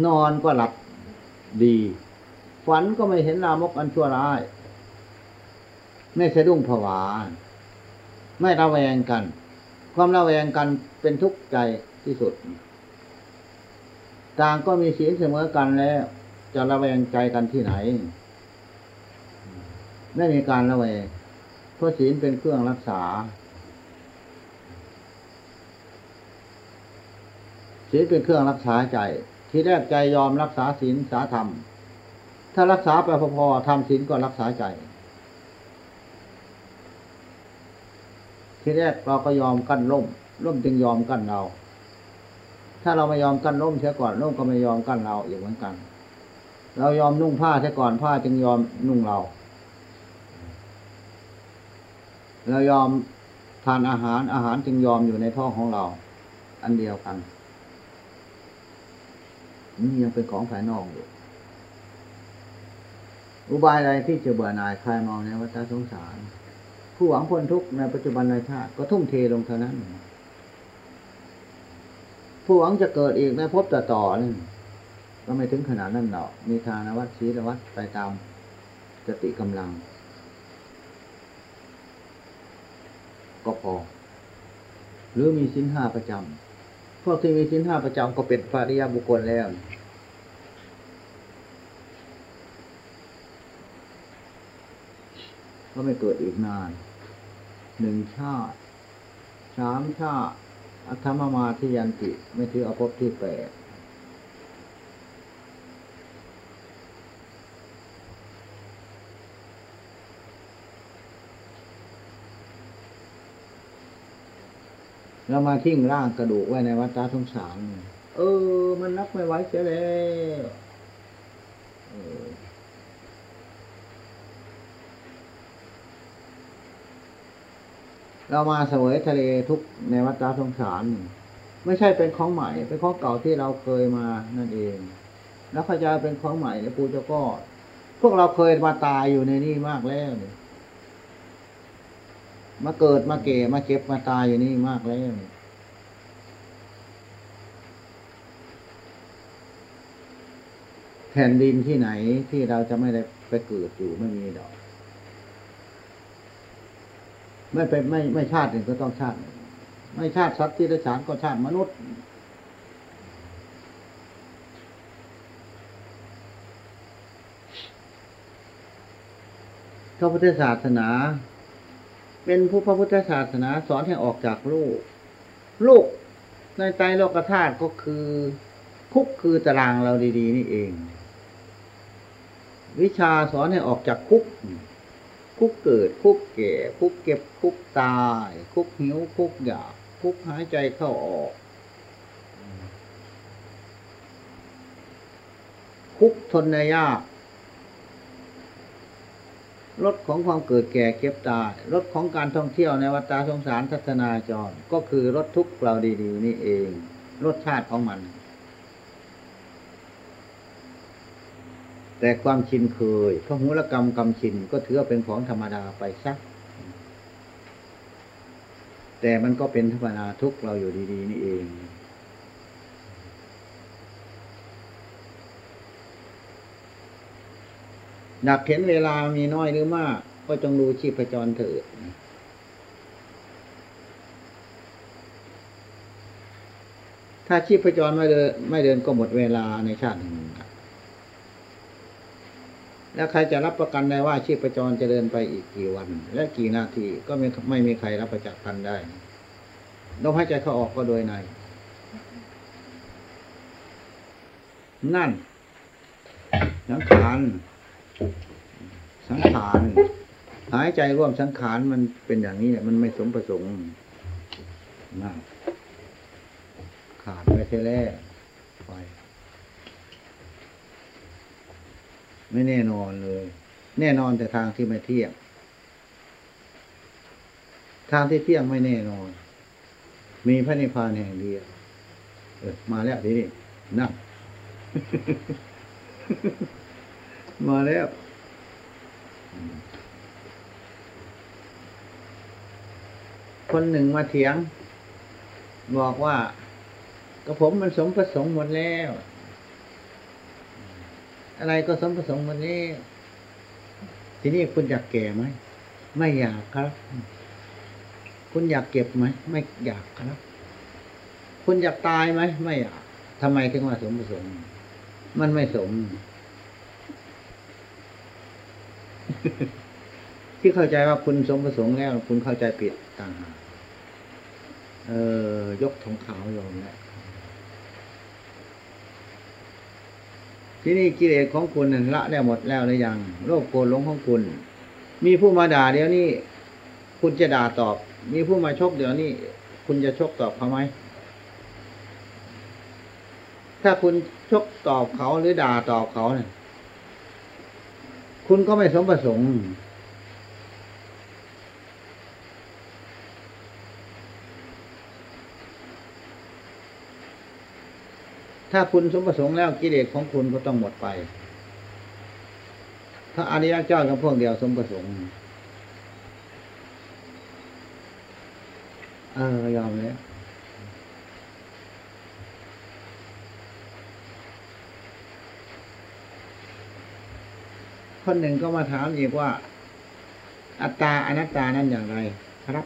นอนก็หลับดี ฝันก็ไม่เห็นลามกอันชั่วร้าย ไม่สะดุ้งผวา ไม่ระแวงกัน ความระแวงกันเป็นทุกข์ใจที่สุด ต่างก็มีศีลเสมอกันแล้ว จะระแวงใจกันที่ไหน ไม่มีการระแวงเพราะศีลเป็นเครื่องรักษาศีลเป็นเครื่องรักษาใจ ที่แรกใจยอมรักษาศีลสาธรรม ถ้ารักษาไปพอๆทำศีลก็รักษาใจ ที่แรกเราก็ยอมกั้นล่มล่มจึงยอมกั้นเรา ถ้าเราไม่ยอมกั้นล่มเสียก่อนล่มก็ไม่ยอมกั้นเราอีกเหมือนกัน เรายอมนุ่งผ้าเสียก่อนผ้าจึงยอมนุ่งเรา เรายอมทานอาหารอาหารจึงยอมอยู่ในท้องของเรา อันเดียวกัน นี่ยังเป็นของภายนอกอยู่อุบายอะไรที่จะเบื่อหน่ายคลายเมองในวัฏสงสาร ผู้หวังพ้นทุกข์ในปัจจุบันในชาติ ก็ทุ่มเทลงเท่านั้น ผู้หวังจะเกิดอีกในภพต่อต่อนี่ก็ไม่ถึงขนาดนั้นหรอก มีทานวัดศีลวัดไปตามสติกำลัง ก็พอ หรือมีสินห้าประจำ พวกที่มีสินห้าประจำก็เป็นพระริยบุคคลแล้ว ก็ไม่เกิดอีกนาน หนึ่งชาติสามชาติอัธรรมมาที่ยันติ ไม่ถืออาภพที่แปด เรามาทิ้งร่างกระดูกไว้ในวัฏสงสารเออ มันนับไม่ไหวเสียแล้วเออเรามาเสวยทะเลทุกข์ในวัฏสงสาร ไม่ใช่เป็นของใหม่ เป็นของเก่าที่เราเคยมานั่นเอง แล้วขยายเป็นของใหม่ในปูเจ้าก็ พวกเราเคยมาตายอยู่ในนี่มากแล้วเนี่ย มาเกิดมาเก่มาเก็บมาตายอยู่นี่มากแล้วแผ่นดินที่ไหนที่เราจะไม่ได้ไปเกิดอยู่ไม่มีดอก ไม่ไปไม่ไม่ชาติหนึ่งก็ต้องชาติหนึ่งไม่ชาติสัตว์ที่ได้ฉานก็ชาติมนุษย์พระพุทธศาสนา เป็นผู้พระพุทธศาสนาสอนให้ออกจากโลก โลกในใจโลกธาตุก็คือ คุกคือตารางเราดี ๆ นี่เอง วิชาสอนให้ออกจากคุก คุกเกิด คุกแก่ คุกเก็บ คุกตาย คุกหิว คุกอยาก คุกหายใจเข้าออก คุกทนในยาก รถของความเกิดแก่เก็บตายรถของการท่องเที่ยวในวัฏสงสารทัศนาจร ก็คือรถทุกข์เราดีๆนี่เอง รสชาติของมัน แต่ความชินเคยพระหุรกรรมกรรมชินก็ถือว่าเป็นของธรรมดาไปสัก แต่มันก็เป็นธรรมดาทุกข์เราอยู่ดี ๆ นี่เอง อยากเห็นเวลามีน้อยหรือมาก ก็จงดูชีพจรเถิดถ้าชีพจรไม่เดินไม่เดินก็หมดเวลาในชาติหนึ่งแล้วใครจะรับประกันได้ว่าชีพจรจะเดินไปอีกกี่วัน และกี่นาทีก็ไม่ไม่มีใครรับประกันได้ลมหายใจเข้าออกก็โดยใน นั่นสังขาร สังขาร หายใจร่วมสังขารมันเป็นอย่างนี้แหละมันไม่สมประสงค์นั่นขาดไปเสียแล้วไปไม่แน่นอนเลย แน่นอนแต่ทางที่ไม่เที่ยงทางที่เที่ยงไม่แน่นอน มีพระนิพพานแห่งเดียวเออมาแล้วทีนี้นั่งมาแล้ว คนหนึ่งมาเถียง บอกว่าก็ผมมันสมประสงค์หมดแล้ว อะไรก็สมประสงค์หมดแล้วทีนี้คุณอยากแก่ไหมไม่อยากครับ คุณอยากเก็บไหมไม่อยากครับ คุณอยากตายไหมไม่อยากทำไมถึงว่าสมประสงค์มันไม่สม ที่เข้าใจว่าคุณสมประสงค์แล้ว คุณเข้าใจผิดต่างหาก เออยกธงขาวยอมแล้วที่นี่กิเลสของคุณนั่นละได้หมดแล้วหรือยัง โลภโกรธหลงของคุณ มีผู้มาด่าเดี๋ยวนี้ คุณจะด่าตอบ มีผู้มาชกเดี๋ยวนี้ คุณจะชกตอบเขาไหมถ้าคุณชกตอบเขาหรือด่าตอบเขาเนี่ยคุณก็ไม่สมประสงค์ ถ้าคุณสมประสงค์แล้วกิเลสของคุณก็ต้องหมดไปถ้าอริยเจ้ากับพวกเดียวสมประสงค์เออยอมแล้วคนหนึ่งก็มาถามอีกว่า อัตตาอนัตตานั่นอย่างไร ครับ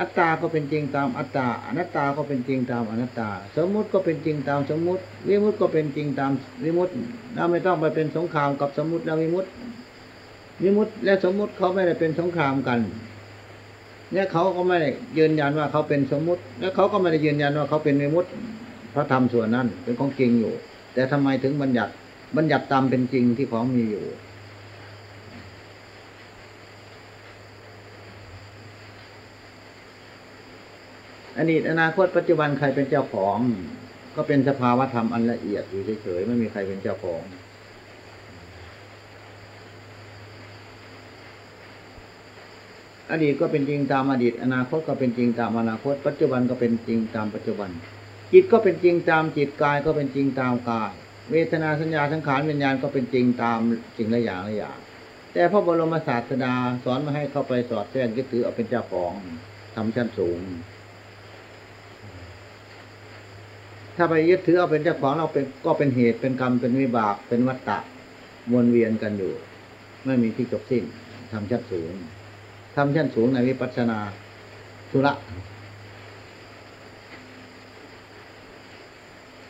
อัตตาก็เป็นจริงตามอัตตาอนัตตาก็เป็นจริงตามอนัตตา สมมุติก็เป็นจริงตามสมมุติวิมุติก็เป็นจริงตามวิมุติเราไม่ต้องไปเป็นสงครามกับสมมุติและวิมุติวิมุติและสมมุติเขาไม่ได้เป็นสงครามกันและเขาก็ไม่ได้ยืนยันว่าเขาเป็นสมมุติ และเขาก็ไม่ได้ยืนยันว่าเขาเป็นวิมุติพระธรรมส่วนนั้นเป็นของจริงอยู่ แต่ทำไมถึงบัญญัติบัญญัติตามเป็นจริงที่ของมีอยู่ อดีตอนาคตปัจจุบันใครเป็นเจ้าของ ก็เป็นสภาวธรรมอันละเอียดอยู่เฉยๆไม่มีใครเป็นเจ้าของ อดีตก็เป็นจริงตามอดีต อนาคตก็เป็นจริงตามอนาคต ปัจจุบันก็เป็นจริงตามปัจจุบัน จิตก็เป็นจริงตามจิตกายก็เป็นจริงตามกาย เวทนาสัญญาสังขารวิญญาณก็เป็นจริงตามสิ่งละอย่างละอย่าง แต่พระบรมศาสดาสอนมาให้เข้าไปสอดแทรกยึดถือเอาเป็นเจ้าของทำชั้นสูง ถ้าไปยึดถือเอาเป็นเจ้าของเราเป็นก็เป็นเหตุเป็นกรรมเป็นวิบากเป็นวัฏฏะวนเวียนกันอยู่ ไม่มีที่จบสิ้นทำชั้นสูงทำชั้นสูงในวิปัสสนาธุระ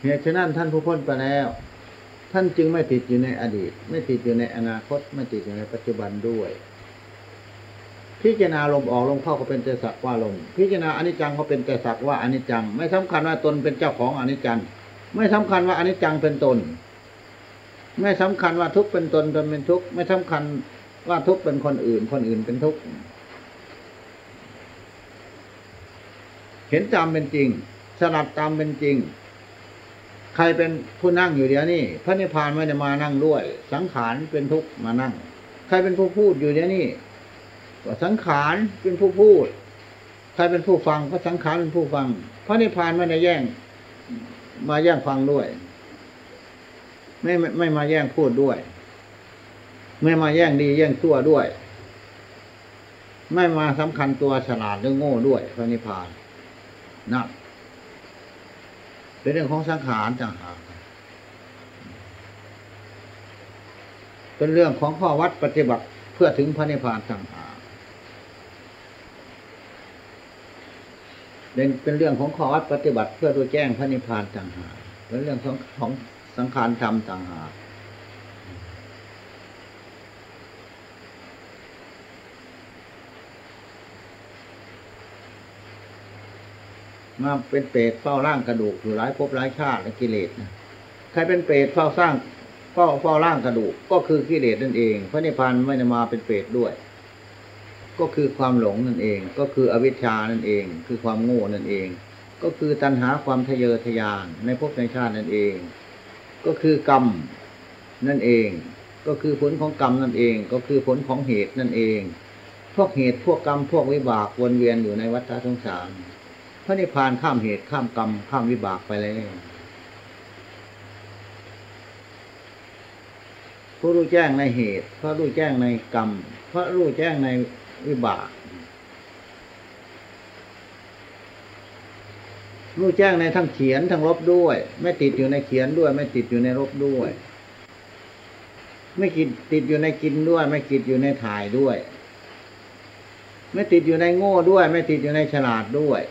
เหตุฉะนั้นท่านผู้พ้นไปแล้ว ท่านจึงไม่ติดอยู่ในอดีต ไม่ติดอยู่ในอนาคต ไม่ติดอยู่ในปัจจุบันด้วย พิจารณาลมออกลมเข้าก็เป็นแต่สักว่าลม พิจารณาอนิจจังก็เป็นแต่สักว่าอนิจจัง ไม่สำคัญว่าตนเป็นเจ้าของอนิจจัง ไม่สำคัญว่าอนิจจังเป็นตน ไม่สำคัญว่าทุกเป็นตนตนเป็นทุกไม่สำคัญว่าทุกเป็นคนอื่น คนอื่นเป็นทุกเห็นตามเป็นจริง สลัดตามเป็นจริง ใครเป็นผู้นั่งอยู่เดี๋ยวนี้พระนิพพานไม่ได้มานั่งด้วย สังขารเป็นทุกมานั่ง ใครเป็นผู้พูดอยู่เดี๋ยวนี้ ก็สังขารเป็นผู้พูด ใครเป็นผู้ฟังก็สังขารเป็นผู้ฟัง พระนิพพานไม่ได้แย่ง มาแย่งฟังด้วย ไม่ไม่มาแย่งพูดด้วย ไม่มาแย่งดีแย่งชั่วด้วย ไม่มาสำคัญตัวฉลาดหรือโง่ด้วย พระนิพพานนะเป็นเรื่องของสังขารต่างหากเป็นเรื่องของข้อวัดปฏิบัติเพื่อถึงพระนิพพานต่างหาก เป็นเป็นเรื่องของข้อวัดปฏิบัติเพื่อตัวแจ้งพระนิพพานต่างหากเป็นเรื่องของของสังขารธรรมต่างหากมาเป็นเปรตเฝ้าร่างกระดูกอยู่หลายภพหลายชาติและกิเลสนะใครเป็นเปรตเฝ้าสร้างเฝ้าเฝ้าร่างกระดูกก็คือกิเลสนั่นเอง พระนิพพานไม่ได้มาเป็นเปรตด้วย ก็คือความหลงนั่นเอง ก็คืออวิชชานั่นเอง คือความโง่นั่นเอง ก็คือตัณหาความทะเยอทะยานในภพในชาตินั่นเอง ก็คือกรรมนั่นเอง ก็คือผลของกรรมนั่นเอง ก็คือผลของเหตุนั่นเอง พวกเหตุพวกกรรมพวกวิบากวนเวียนอยู่ในวัฏสงสาร พระนิพพานข้ามเหตุข้ามกรรมข้ามวิบากไปแล้วผู้รู้แจ้งในเหตุ พระรู้แจ้งในกรรม พระรู้แจ้งใน วิบากรู้แจ้งในทั้งเขียนทั้งลบด้วย ไม่ติดอยู่ในเขียนด้วย ไม่ติดอยู่ในลบด้วย ไม่กิดติดอยู่ในกินด้วย ไม่ติดอยู่ในถ่ายด้วย ไม่ติดอยู่ในโง่ด้วย ไม่ติดอยู่ในฉลาดด้วย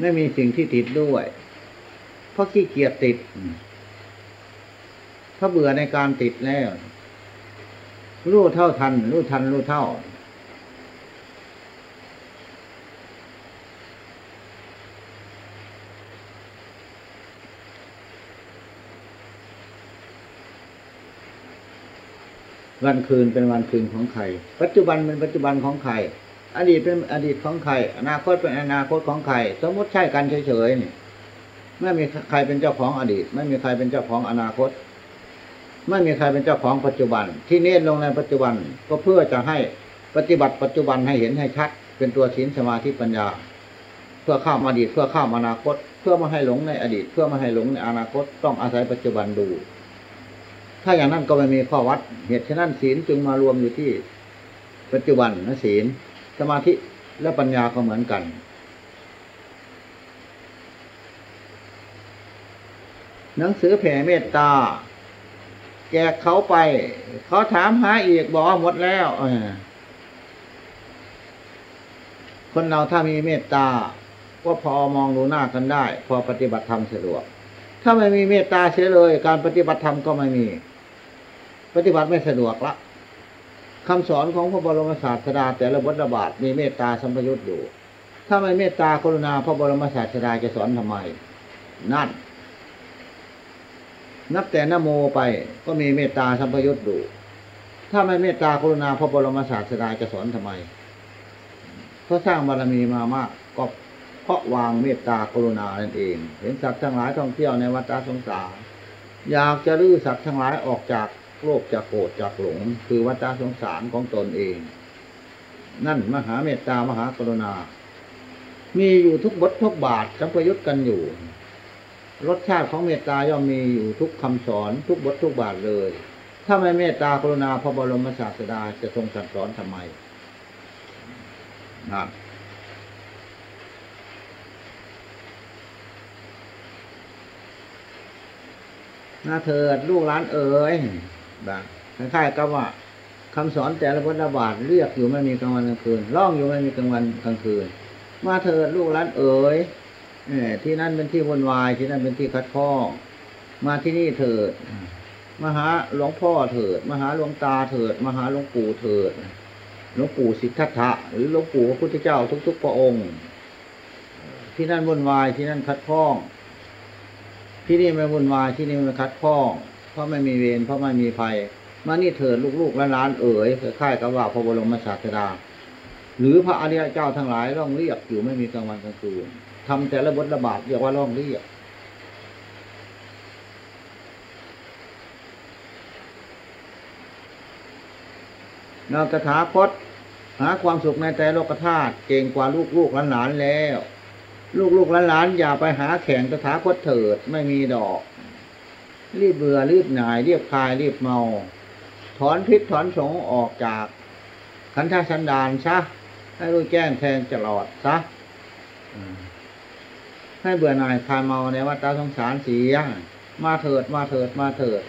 ไม่มีสิ่งที่ติดด้วย เพราะขี้เกียจติด เพราเบื่อในการติดแล้ว รู้เท่าทัน รู้ทัน รู้เท่า วันคืนเป็นวันคืนของใคร ปัจจุบันเป็นปัจจุบันของใคร อดีตเป็นอดีตของใคร อนาคตเป็นอนาคตของใคร สมมติใช่กันเฉยๆนี่ไม่มีใครเป็นเจ้าของอดีต ไม่มีใครเป็นเจ้าของอนาคต ไม่มีใครเป็นเจ้าของปัจจุบัน ที่เน้นลงในปัจจุบันก็เพื่อจะให้ปฏิบัติปัจจุบันให้เห็นให้ชัด เป็นตัวศีลสมาธิปัญญา เพื่อข้ามอดีตเพื่อข้ามอนาคต เพื่อไม่ให้หลงในอดีต เพื่อไม่ให้หลงในอนาคต ต้องอาศัยปัจจุบันดู ถ้าอย่างนั้นก็ไม่มีข้อวัด เหตุฉะนั้นศีลจึงมารวมอยู่ที่ปัจจุบันนะศีล สมาธิและปัญญาก็เหมือนกันหนังสือแผ่เมตตา แจกเขาไป เขาถามหาอีกบอกว่าหมดแล้วคนเราถ้ามีเมตตาก็พอมองดูหน้ากันได้ พอปฏิบัติธรรมสะดวก ถ้าไม่มีเมตตาเสียเลย การปฏิบัติธรรมก็ไม่มี ปฏิบัติไม่สะดวกละคำสอนของพระบรมศาสดาแต่ละบทบาทมีเมตตาสัมพยุตอยู่ ถ้าไม่เมตตากรุณาพระบรมศาสดาจะสอนทำไม นั่น นับแต่นโมไปก็มีเมตตาสัมพยุตอยู่ถ้าไม่เมตตากรุณาพระบรมศาสดาจะสอนทำไมเพราะสร้างบารมีมามาก ก็เพราะวางเมตตากรุณานั่นเอง เห็นสัตว์ทั้งหลายท่องเที่ยวในวัฏสงสารอยากจะลื้อสัตว์ทั้งหลายออกจากโลภจากโกรธจากหลง คือวัฏสงสารของตนเอง นั่นมหาเมตตามหากรุณา มีอยู่ทุกบททุกบาทสัมพยุตกันอยู่ รสชาติของเมตตาย่อมมีอยู่ทุกคำสอนทุกบททุกบาทเลย ถ้าไม่เมตตากรุณาพระบรมศาสดาจะทรงสั่งสอนทำไมนั่นนาเถิดลูกหลานเอ๋ยแบบคล้ายๆกับว่าคำสอนแต่ละพุทธบาทเรียกอยู่ไม่มีกลางวันกลางคืน ร้องอยู่ไม่มีกลางวันกลางคืน มาเถิดลูกหลานเอ๋ย เออที่นั่นเป็นที่วุ่นวายที่นั่นเป็นที่คัดข้องมาที่นี่เถิดมาหาหลวงพ่อเถิดมาหาหลวงตาเถิดมาหาหลวงปู่เถิดหลวงปู่สิทธัตถะหรือหลวงปู่พระพุทธเจ้าทุก ๆ พระองค์ ที่นั่นวุ่นวายที่นั่นคัดข้อง ที่นี่ไม่วุ่นวายที่นี่ไม่คัดข้อง เพราะไม่มีเวรเพราะไม่มีภัยมานี่เถิดลูกๆและหลานเอ๋ยคล้ายกับว่าพระบรมศาสดา หรือพระอริยเจ้าทั้งหลายร้องเรียกอยู่ไม่มีกลางวันกลางคืน ทำแต่ละบทระบาดเรียกว่าร้องเรียกเราตถาคตหาความสุขในแต่โลกธาตุเก่งกว่าลูกๆหลานแล้ว ลูกๆหลานอย่าไปหาแข่งตถาคตเถิดไม่มีดอก รีบเบื่อรีบหน่ายรีบคลายรีบเมา ถอนพิษถอนสงออกจากขันธสันดานซะให้รู้แจ้งแทงตลอดซะ ให้เบื่อหน่ายคลายเมาในวัฏสงสารเสียมาเถิดมาเถิดมาเถิด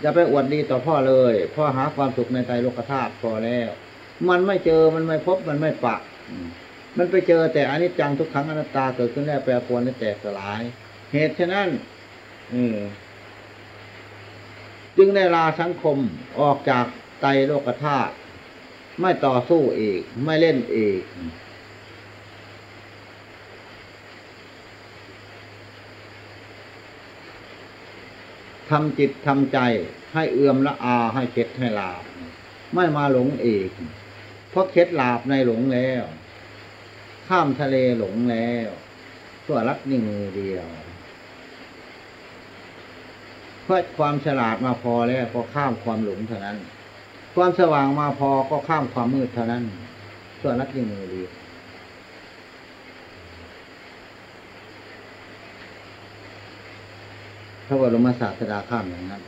อย่าไปอวดดีต่อพ่อเลย พ่อหาความสุขในใจโลกธาตุพอแล้ว มันไม่เจอมันไม่พบมันไม่ปะ มันไปเจอแต่อนิจจังทุกครั้งอนัตตาเกิดขึ้นแล้วแปรปรวนและแตกสลาย เหตุฉะนั้นอืจึงได้ลาสังคมออกจากไตโลกธาตุไม่ต่อสู้อีก ไม่เล่นอีก ทำจิตทำใจให้เอื่อมละอาให้เข็ดให้ลาบ ไม่มาหลงเอกเพราะเข็ดลาบในหลงแล้ว ข้ามทะเลหลงแล้วชั่วรักนิ่งมือเดียวเพราะความฉลาดมาพอแล้วก็ข้ามความหลงเท่านั้น ความสว่างมาพอก็ข้ามความมืดเท่านั้นชั่วรักนิ่งมือเดียว พระบรมศาสดาข้ามอย่างนั้น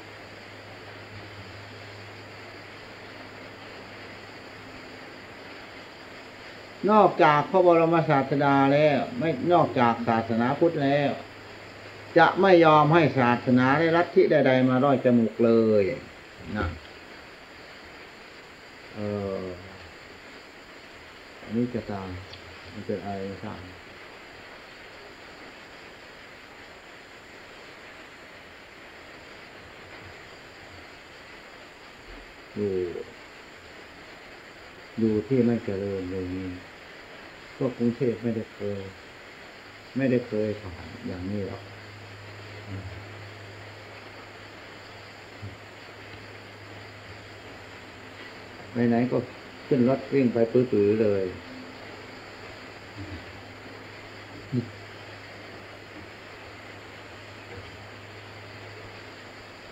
นอกจากพระบรมศาสดาแล้ว ไม่นอกจากศาสนาพุทธแล้ว จะไม่ยอมให้ศาสนาได้รัฐที่ใด ๆ มาร้อยจมูกเลยนะเอออันนี้จะตามมันเป็นอะไรไม่ทราบ อยู่ อยู่ที่ไม่เจริญเลยนี้พวกกรุงเทพไม่ได้เคย ไม่ได้เคยผ่านอย่างนี้หรอกไปไหนก็ขึ้นรถวิ่งไปปื้อๆเลย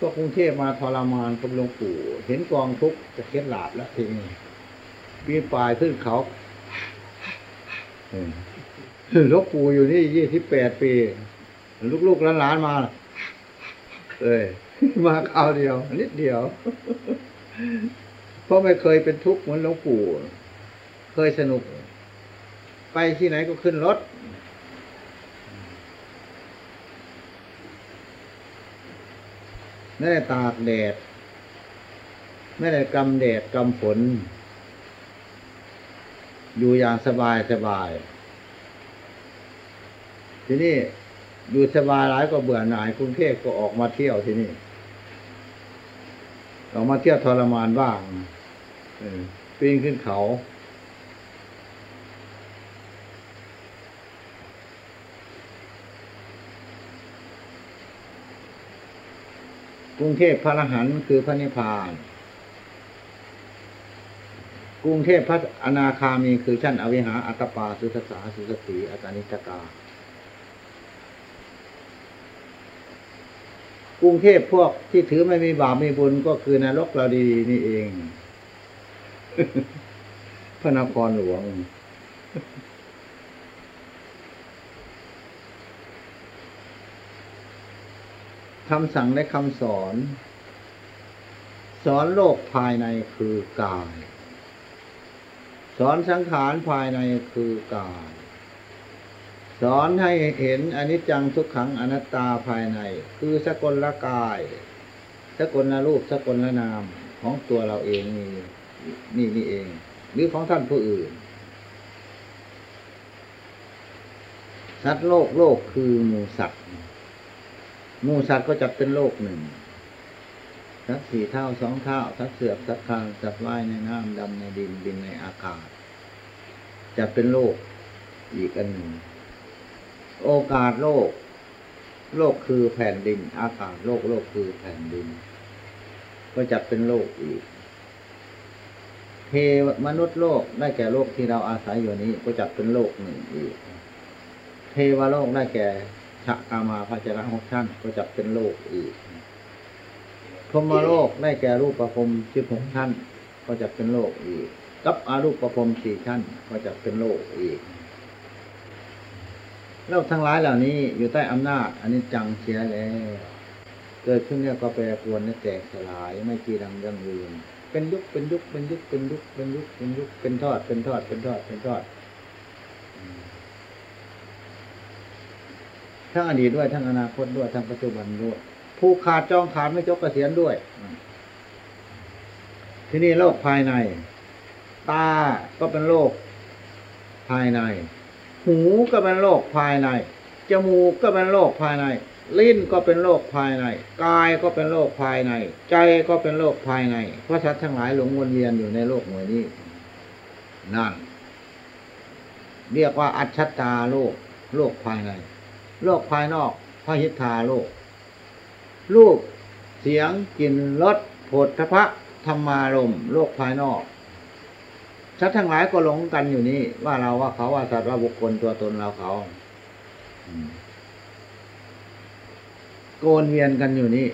ก็กรุงเทพมาทรมานกับหลวงปู่ เห็นกองทุกจะเคล็ดหลาบแล้วทีนี้ปีนป่ายขึ้นเขาหลวงปู่อยู่นี่ยี่สิบแปดปี ลูกๆหลานๆมา เอ้ยมาคราวเดียว นิดเดียว เพราะไม่เคยเป็นทุกข์เหมือนหลวงปู่ เคยสนุก ไปที่ไหนก็ขึ้นรถ ไม่ได้ตากแดด ไม่ได้กำแดดกำฝน อยู่อย่างสบายสบาย ทีนี้อยู่สบายหลายก็เบื่อหน่ายกรุงเทพก็ออกมาเที่ยวที่นี่ ออกมาเที่ยวทรมานบ้างปีนขึ้นเขา รุงเทพพระอรหันต์คือพระนิพพาน กรุงเทพพระอนาคามีคือชั้นอวิหาอัตตปาสุสสาสุสติอาการนิจกากรุงเทพพวกที่ถือไม่มีบาปมีบุญก็คือนรกเราดีนี่เอง พระนครหลวง คำสั่งและคำสอน สอนโลกภายในคือกาย สอนสังขารภายในคือกาย สอนให้เห็นอนิจจังทุกขังอนัตตาภายใน คือสกลละกาย สกลละรูปสกลละนามของตัวเราเองนี่นี่นี่เอง หรือของท่านผู้อื่นสัตว์โลกโลกคือหมูสัตว์ มูสัตว์ก็จะเป็นโลกหนึ่งสัตว์สี่เท่าสองเท่าสัตว์เสือบสัตว์คางสัตว์ว่ายในน้ำดำในดินบินในอากาศจะเป็นโลกอีกอันหนึ่ง โอกาสโลก โลกคือแผ่นดิน อากาศโลกโลกคือแผ่นดิน ก็จะเป็นโลกอีกเทวมนุษย์โลกได้แก่โลกที่เราอาศัยอยู่นี้ ก็จะเป็นโลกหนึ่งอีก เทวโลกได้แก่ ชะกามาพัจระหกชั้นก็จะเป็นโลกอีกพรหมโลกได้แก่รูปประพรมสิบหกชั้น ก็จะเป็นโลกอีก กับอารูปประพรมสี่ชั้น ก็จะเป็นโลกอีกโลกทั้งหลายเหล่านี้อยู่ใต้อำนาจอันนี้จังเสียแล้วเกิดขึ้นเนี่ยก็แปรปรวนและแตกสลายไม่จีรังยังยืนเป็นยุคเป็นยุคเป็นยุคเป็นยุคเป็นยุคเป็นยุคเป็นทอดเป็นทอดเป็นทอดเป็นทอดอืม ทั้งอดีตด้วยทั้งอนาคตด้วยทั้งปัจจุบันด้วยผู้ขาดจองขาดไม่จบเกษียณด้วย ที่นี่โลกภายใน ตาก็เป็นโลกภายใน หูก็เป็นโรคภายใน จมูกก็เป็นโรคภายใน ลิ้นก็เป็นโรคภายใน กายก็เป็นโรคภายใน ใจก็เป็นโรคภายใน เพราะสัตว์ทั้งหลายหลงวนเวียนอยู่ในโลกหน่วยนี้ นั่น เรียกว่าอัจฉตาโลกโลกภายใน โลกภายนอกพระหิทธาโลก รูปเสียงกลิ่นรสโผฏฐพะธรรมารมโลกภายนอกชัดทั้งหลายก็หลงกันอยู่นี่ว่าเราว่าเขาว่าสัตว์ว่าบุคคลตัวตนเราเขาโกนเวียนกันอยู่นี่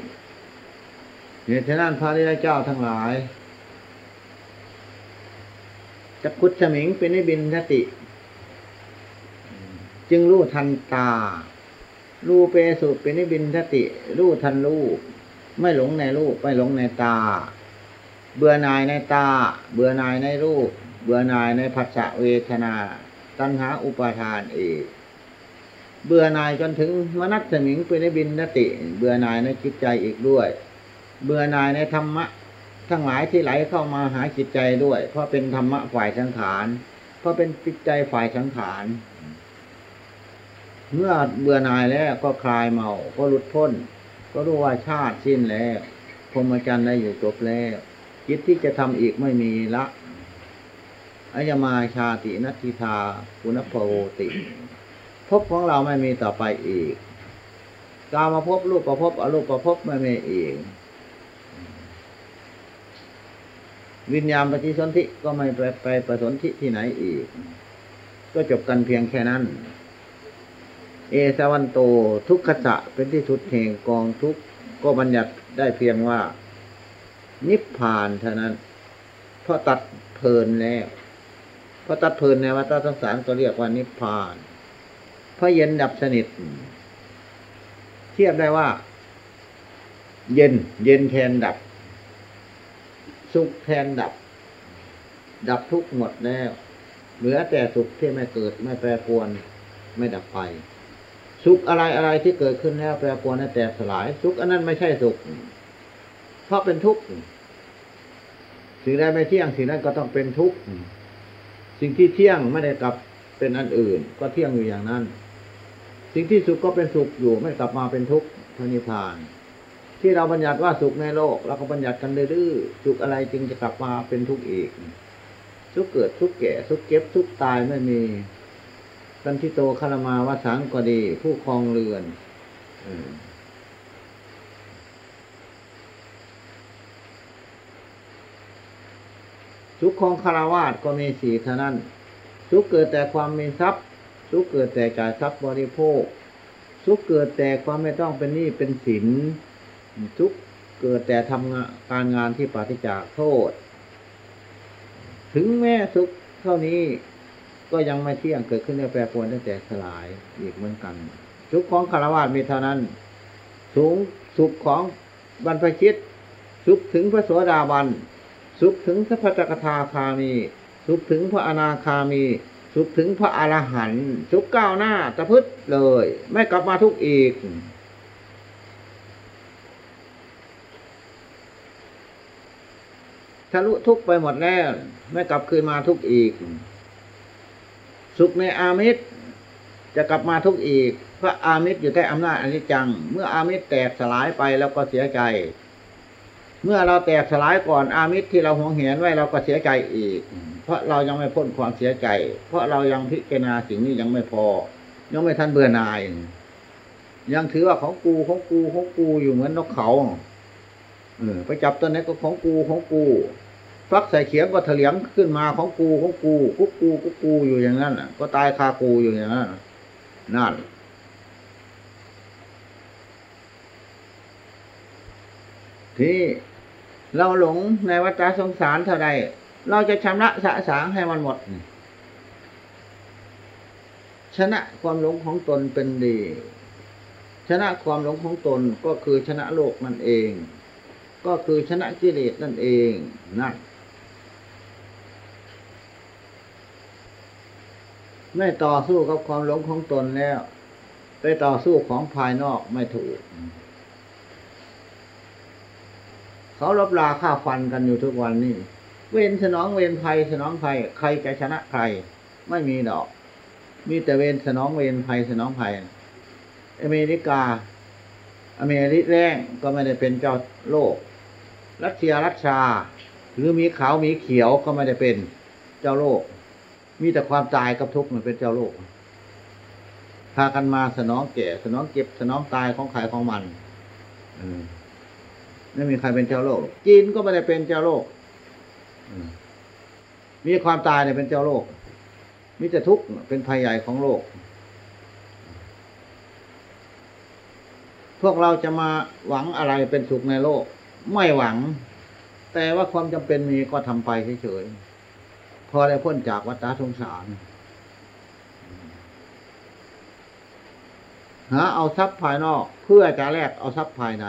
เหตุฉะนั้นพระริยเจ้าทั้งหลายจักคุดฉมิงเป็นนิบินทติ จึงรู้ทันตา รูเปสุเป็นนิบินทติรู้ทันรูป ไม่หลงในรูป ไม่หลงในตา เบื่อหน่ายในตา เบื่อหน่ายในรูป เบื่อหน่ายในผัสสะเวทนา ตัณหาอุปาทานเอกเบื่อหน่ายจนถึงมนัสสมิงเป็นนิบินทติ เบื่อหน่ายในจิตใจอีกด้วย เบื่อหน่ายในธรรมะ ทั้งหลายที่ไหลเข้ามาหาจิตใจด้วย เพราะเป็นธรรมะฝ่ายสังขาร เพราะเป็นจิตใจฝ่ายสังขาร เมื่อเบื่อหน่ายแล้วก็คลายเมา ก็หลุดพ้น ก็รู้ว่าชาติสิ้นแล้วพรหมจรรย์ได้อยู่จบแล้วจิตที่จะทำอีกไม่มีละอายมาชาตินัตถิทาปุณพโวติภพของเราไม่มีต่อไปอีกกามาพบรูปประพบอรูปประพบไม่มีอีก วิญญาณปฏิสนธิก็ไม่ไปไปประสนธิที่ไหนอีก ก็จบกันเพียงแค่นั้น เอสวันโตทุกขะเป็นที่สุดแห่งกองทุกก็บัญญัติได้เพียงว่า นิพพานเท่านั้นเพราะตัดเพลินแล้วเพราะตัดเพลินในวัฏสงสารก็เรียกว่านิพพานเพราะเย็นดับสนิท เทียบได้ว่า เย็น เย็นแทนดับ สุขแทนดับ ดับทุกหมดแล้ว เหลือแต่สุขที่ไม่เกิดไม่แปรปรวนไม่ดับไป สุขอะไรอะไรที่เกิดขึ้นแล้วแปรปรวนและแตกสลาย สุขอันนั้นไม่ใช่สุข เพราะเป็นทุกข์สิ่งใดไม่เที่ยงสิ่งนั้นก็ต้องเป็นทุกข์สิ่งที่เที่ยงไม่ได้กลับเป็นอันอื่น ก็เที่ยงอยู่อย่างนั้น สิ่งที่สุขก็เป็นสุขอยู่ไม่กลับมาเป็นทุกข์พระนิพพาน ที่เราบัญญัติว่าสุขในโลกเราก็บัญญัติกันดื้อยๆสุขอะไรจึงจะกลับมาเป็นทุกข์อีก สุขเกิดทุกข์แก่ทุขเก็บทุกข์ตายไม่มี กันทิโตคารมาวสังก็ดี ผู้ครองเรือนสุขของคารวาสก็มีสี่เท่านั้น สุขเกิดแต่ความมีทรัพย์ สุขเกิดแต่จ่ายทรัพย์บริโภค สุขเกิดแต่ความไม่ต้องเป็นหนี้เป็นสินสุขเกิดแต่ทำงานการงานที่ปฏิจากโทษ ถึงแม้สุขเท่านี้ ก็ยังไม่เที่ยงเกิดขึ้นในแปรปรวนตั้งแต่สลายอีกเหมือนกัน สุขของคารวะมีเท่านั้น สูงสุขของบรรพชิต สุขถึงพระโสดาบัน สุขถึงพระพัจกทาคามี สุขถึงพระอนาคามี สุขถึงพระอรหันต์สุขก้าวหน้าตะพึดเลย ไม่กลับมาทุกข์อีกทะลุทุกข์ไปหมดแล้ว ไม่กลับคืนมาทุกข์อีก สุขในอามิตรจะกลับมาทุกข์อีกเพราะอามิตรอยู่ใต้อำนาจอนิจจัง เมื่ออามิตรแตกสลายไปแล้วก็เสียใจ เมื่อเราแตกสลายก่อนอามิตรที่เราหวงเหียนไว้เราก็เสียใจอีก เพราะเรายังไม่พ้นความเสียใจ เพราะเรายังพิจารณาสิ่งนี้ยังไม่พอ ยังไม่ทันเบื่อหน่าย ยังถือว่าของกูของกูของกูอยู่เหมือนนกเขา เออไปจับตัวไหนก็ของกูของกู ฟักใส่เขียงก็เถลียงขึ้นมาของกูของกูกุ๊กกูกุ๊กกูอยู่อย่างนั้นน่ะก็ตายคากูอยู่อย่างนั้นนั่นที่เราหลงในวัฏสงสารเท่าใดเราจะชำระสะสางให้มันหมด ชนะความหลงของตนเป็นดี ชนะความหลงของตนก็คือชนะโลกนั่นเอง ก็คือชนะกิเลสนั่นเองนั่น ไม่ต่อสู้กับความหลงของตนแล้ว ไปต่อสู้ของภายนอกไม่ถูก เขาลบลาฆ่าฟันกันอยู่ทุกวันนี่เวนสนองเวนภัยสนองภัยใครจะชนะใคร ไม่มีดอก มีแต่เวนสนองเวนภัยสนองภัยอเมริกา อเมริกแรงก็ไม่ได้เป็นเจ้าโลก รัสเซียรัสชา หรือมีขาวมีเขียวก็ไม่ได้เป็นเจ้าโลก มีแต่ความตายกับทุกข์มันเป็นเจ้าโลก พากันมาสนองแก่ สนองเก็บ สนองตายของใครของมันออไม่มีใครเป็นเจ้าโลก จีนก็ไม่ได้เป็นเจ้าโลกอมีความตายเนี่ยเป็นเจ้าโลก มีแต่ทุกข์เป็นภัยใหญ่ของโลก พวกเราจะมาหวังอะไรเป็นสุขในโลก ไม่หวัง แต่ว่าความจำเป็นมีก็ทำไปเฉยๆ พอได้พ้นจากวัฏสงสาร หาเอาทรัพย์ภายนอก เพื่อจะแลกเอาทรัพย์ภายใน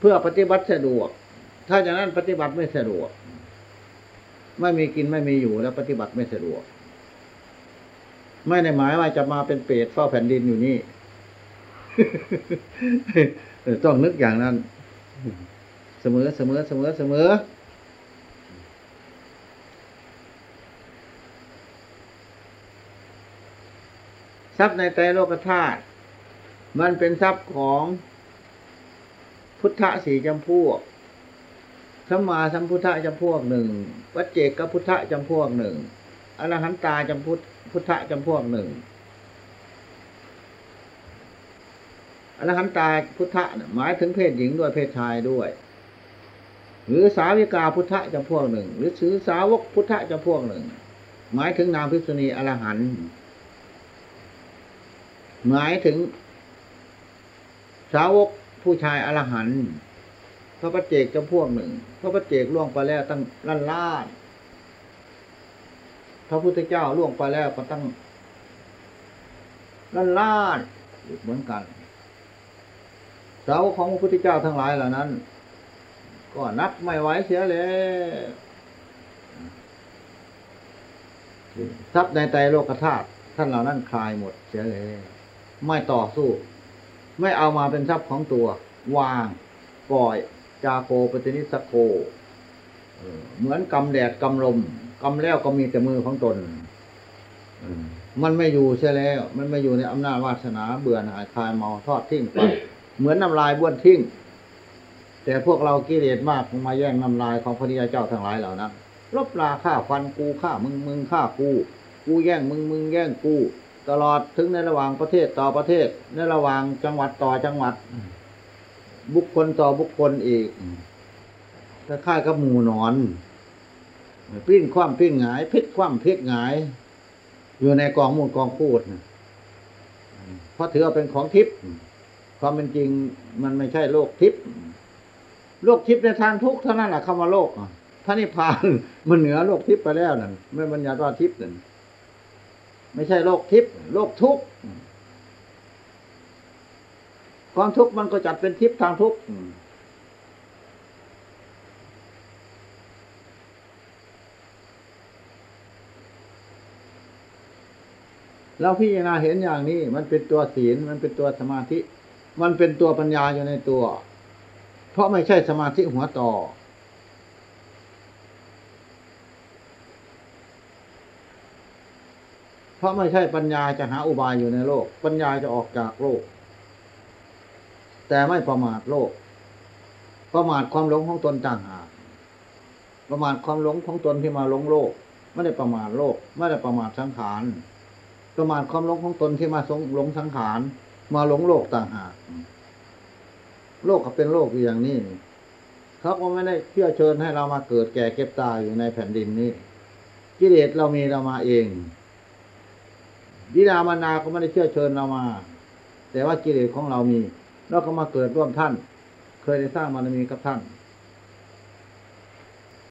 เพื่อปฏิบัติสะดวก ถ้าอย่างนั้นปฏิบัติไม่สะดวก ไม่มีกินไม่มีอยู่แล้วปฏิบัติไม่สะดวก ไม่ได้หมายว่าจะมาเป็นเปรตเฝ้าแผ่นดินอยู่นี่ต้องนึกอย่างนั้น เสมอเสมอเสมอเสมอ ทรัพย์ในไตรโลกธาตุมันเป็นทรัพย์ของพุทธสี่จำพวกสัมมาสัมพุทธะจำพวกหนึ่ง วัจเจกพุทธะจำพวกหนึ่งอรหันตาจำพุทธพุทธะจำพวกหนึ่งอรหันตาพุทธะหมายถึงเพศหญิงด้วยเพศชายด้วย หรือสาวิกาพุทธะจำพวกหนึ่ง หรือสือสาวกพุทธะจำพวกหนึ่ง หมายถึงนางพิษณีอรหันต์ หมายถึง สาวกผู้ชายอรหันต์พระประเจกจำพวกหนึ่ง พระประเจกล่วงไปแล้วตั้งล้านล้านพระพุทธเจ้าล่วงไปแล้วก็ตั้งล้านล้านเหมือนกัน สาวกของพระพุทธเจ้าทั้งหลายเหล่านั้น ก็นับไม่ไหวเสียแล้วทรัพย์ในใจโลกธาตุท่านเหล่านั้นคลายหมดเสียแล้ว ไม่ต่อสู้ ไม่เอามาเป็นทรัพย์ของตัว วางปล่อย จาโกปฏินิสโกเหมือนกำแดดกำลมกำแล้วก็มีแต่มือของตนมันไม่อยู่เสียแล้ว มันไม่อยู่ในอำนาจวาสนาเบื่อหน่ายคลายเมาทอดทิ้งไปเหมือนน้ำลายบ้วนทิ้ง แต่พวกเรากิเลสมากมาแย่งน้ำลายของพระนิยเจ้าทั้งหลายเหล่านั้นลบลาฆ่าฟันกูฆ่ามึงมึงฆ่ากู กูแย่งมึงมึงแย่งกู ตลอดถึงในระหว่างประเทศต่อประเทศ ในระหว่างจังหวัดต่อจังหวัด บุคคลต่อบุคคลอีกถ้าค่ายกับหมูหนอนปิ้นคว่ำปิ้นหงายพิษคว่ำพิษหงาย อยู่ในกองมูลกองพูดน่ะเพราะถือว่าเป็นของทิพย์ความเป็นจริงมันไม่ใช่โลกทิพย์โลกทิพย์ในทางทุกข์เท่านั้นแหละคำว่าโลกอะพระนิพพานมันเหนือโลกทิพย์ไปแล้วนั่นไม่บัญญัติว่าทิพย์นั่น ไม่ใช่โลกทิพย์โลกทุกข์ความทุกข์มันก็จัดเป็นทิพย์ทางทุกข์เราพิจารณาเห็นอย่างนี้ มันเป็นตัวศีล มันเป็นตัวสมาธิ มันเป็นตัวปัญญาอยู่ในตัว เพราะไม่ใช่สมาธิหัวต่อ เพ ราะไม่ใช่ปัญญาจะหาอุบายอยู่ในโลก ปัญญาจะออกจากโลก แต่ไม่ประมาทโลก ประมาทความหลงของตนต่างหากประมาทความหลงของตนที่มาหลงโลก ไม่ได้ประมาทโลก ไม่ได้ประมาทสังขาร ประมาทความหลงของตนที่มาสงหลงสังขาร มาหลงโลกต่างหาก โลกก็เป็นโลกอย่างนี้เขาก็ไม่ได้เชื่อเชิญให้เรามาเกิดแก่เก็บตายอยู่ในแผ่นดินนี้ กิเลสเรามีเรามาเอง บิดามานาก็ไม่ได้เชื่อเชิญเรามา แต่ว่ากิเลสของเรามี เราก็มาเกิดร่วมท่าน เคยได้สร้างมารมีกับท่าน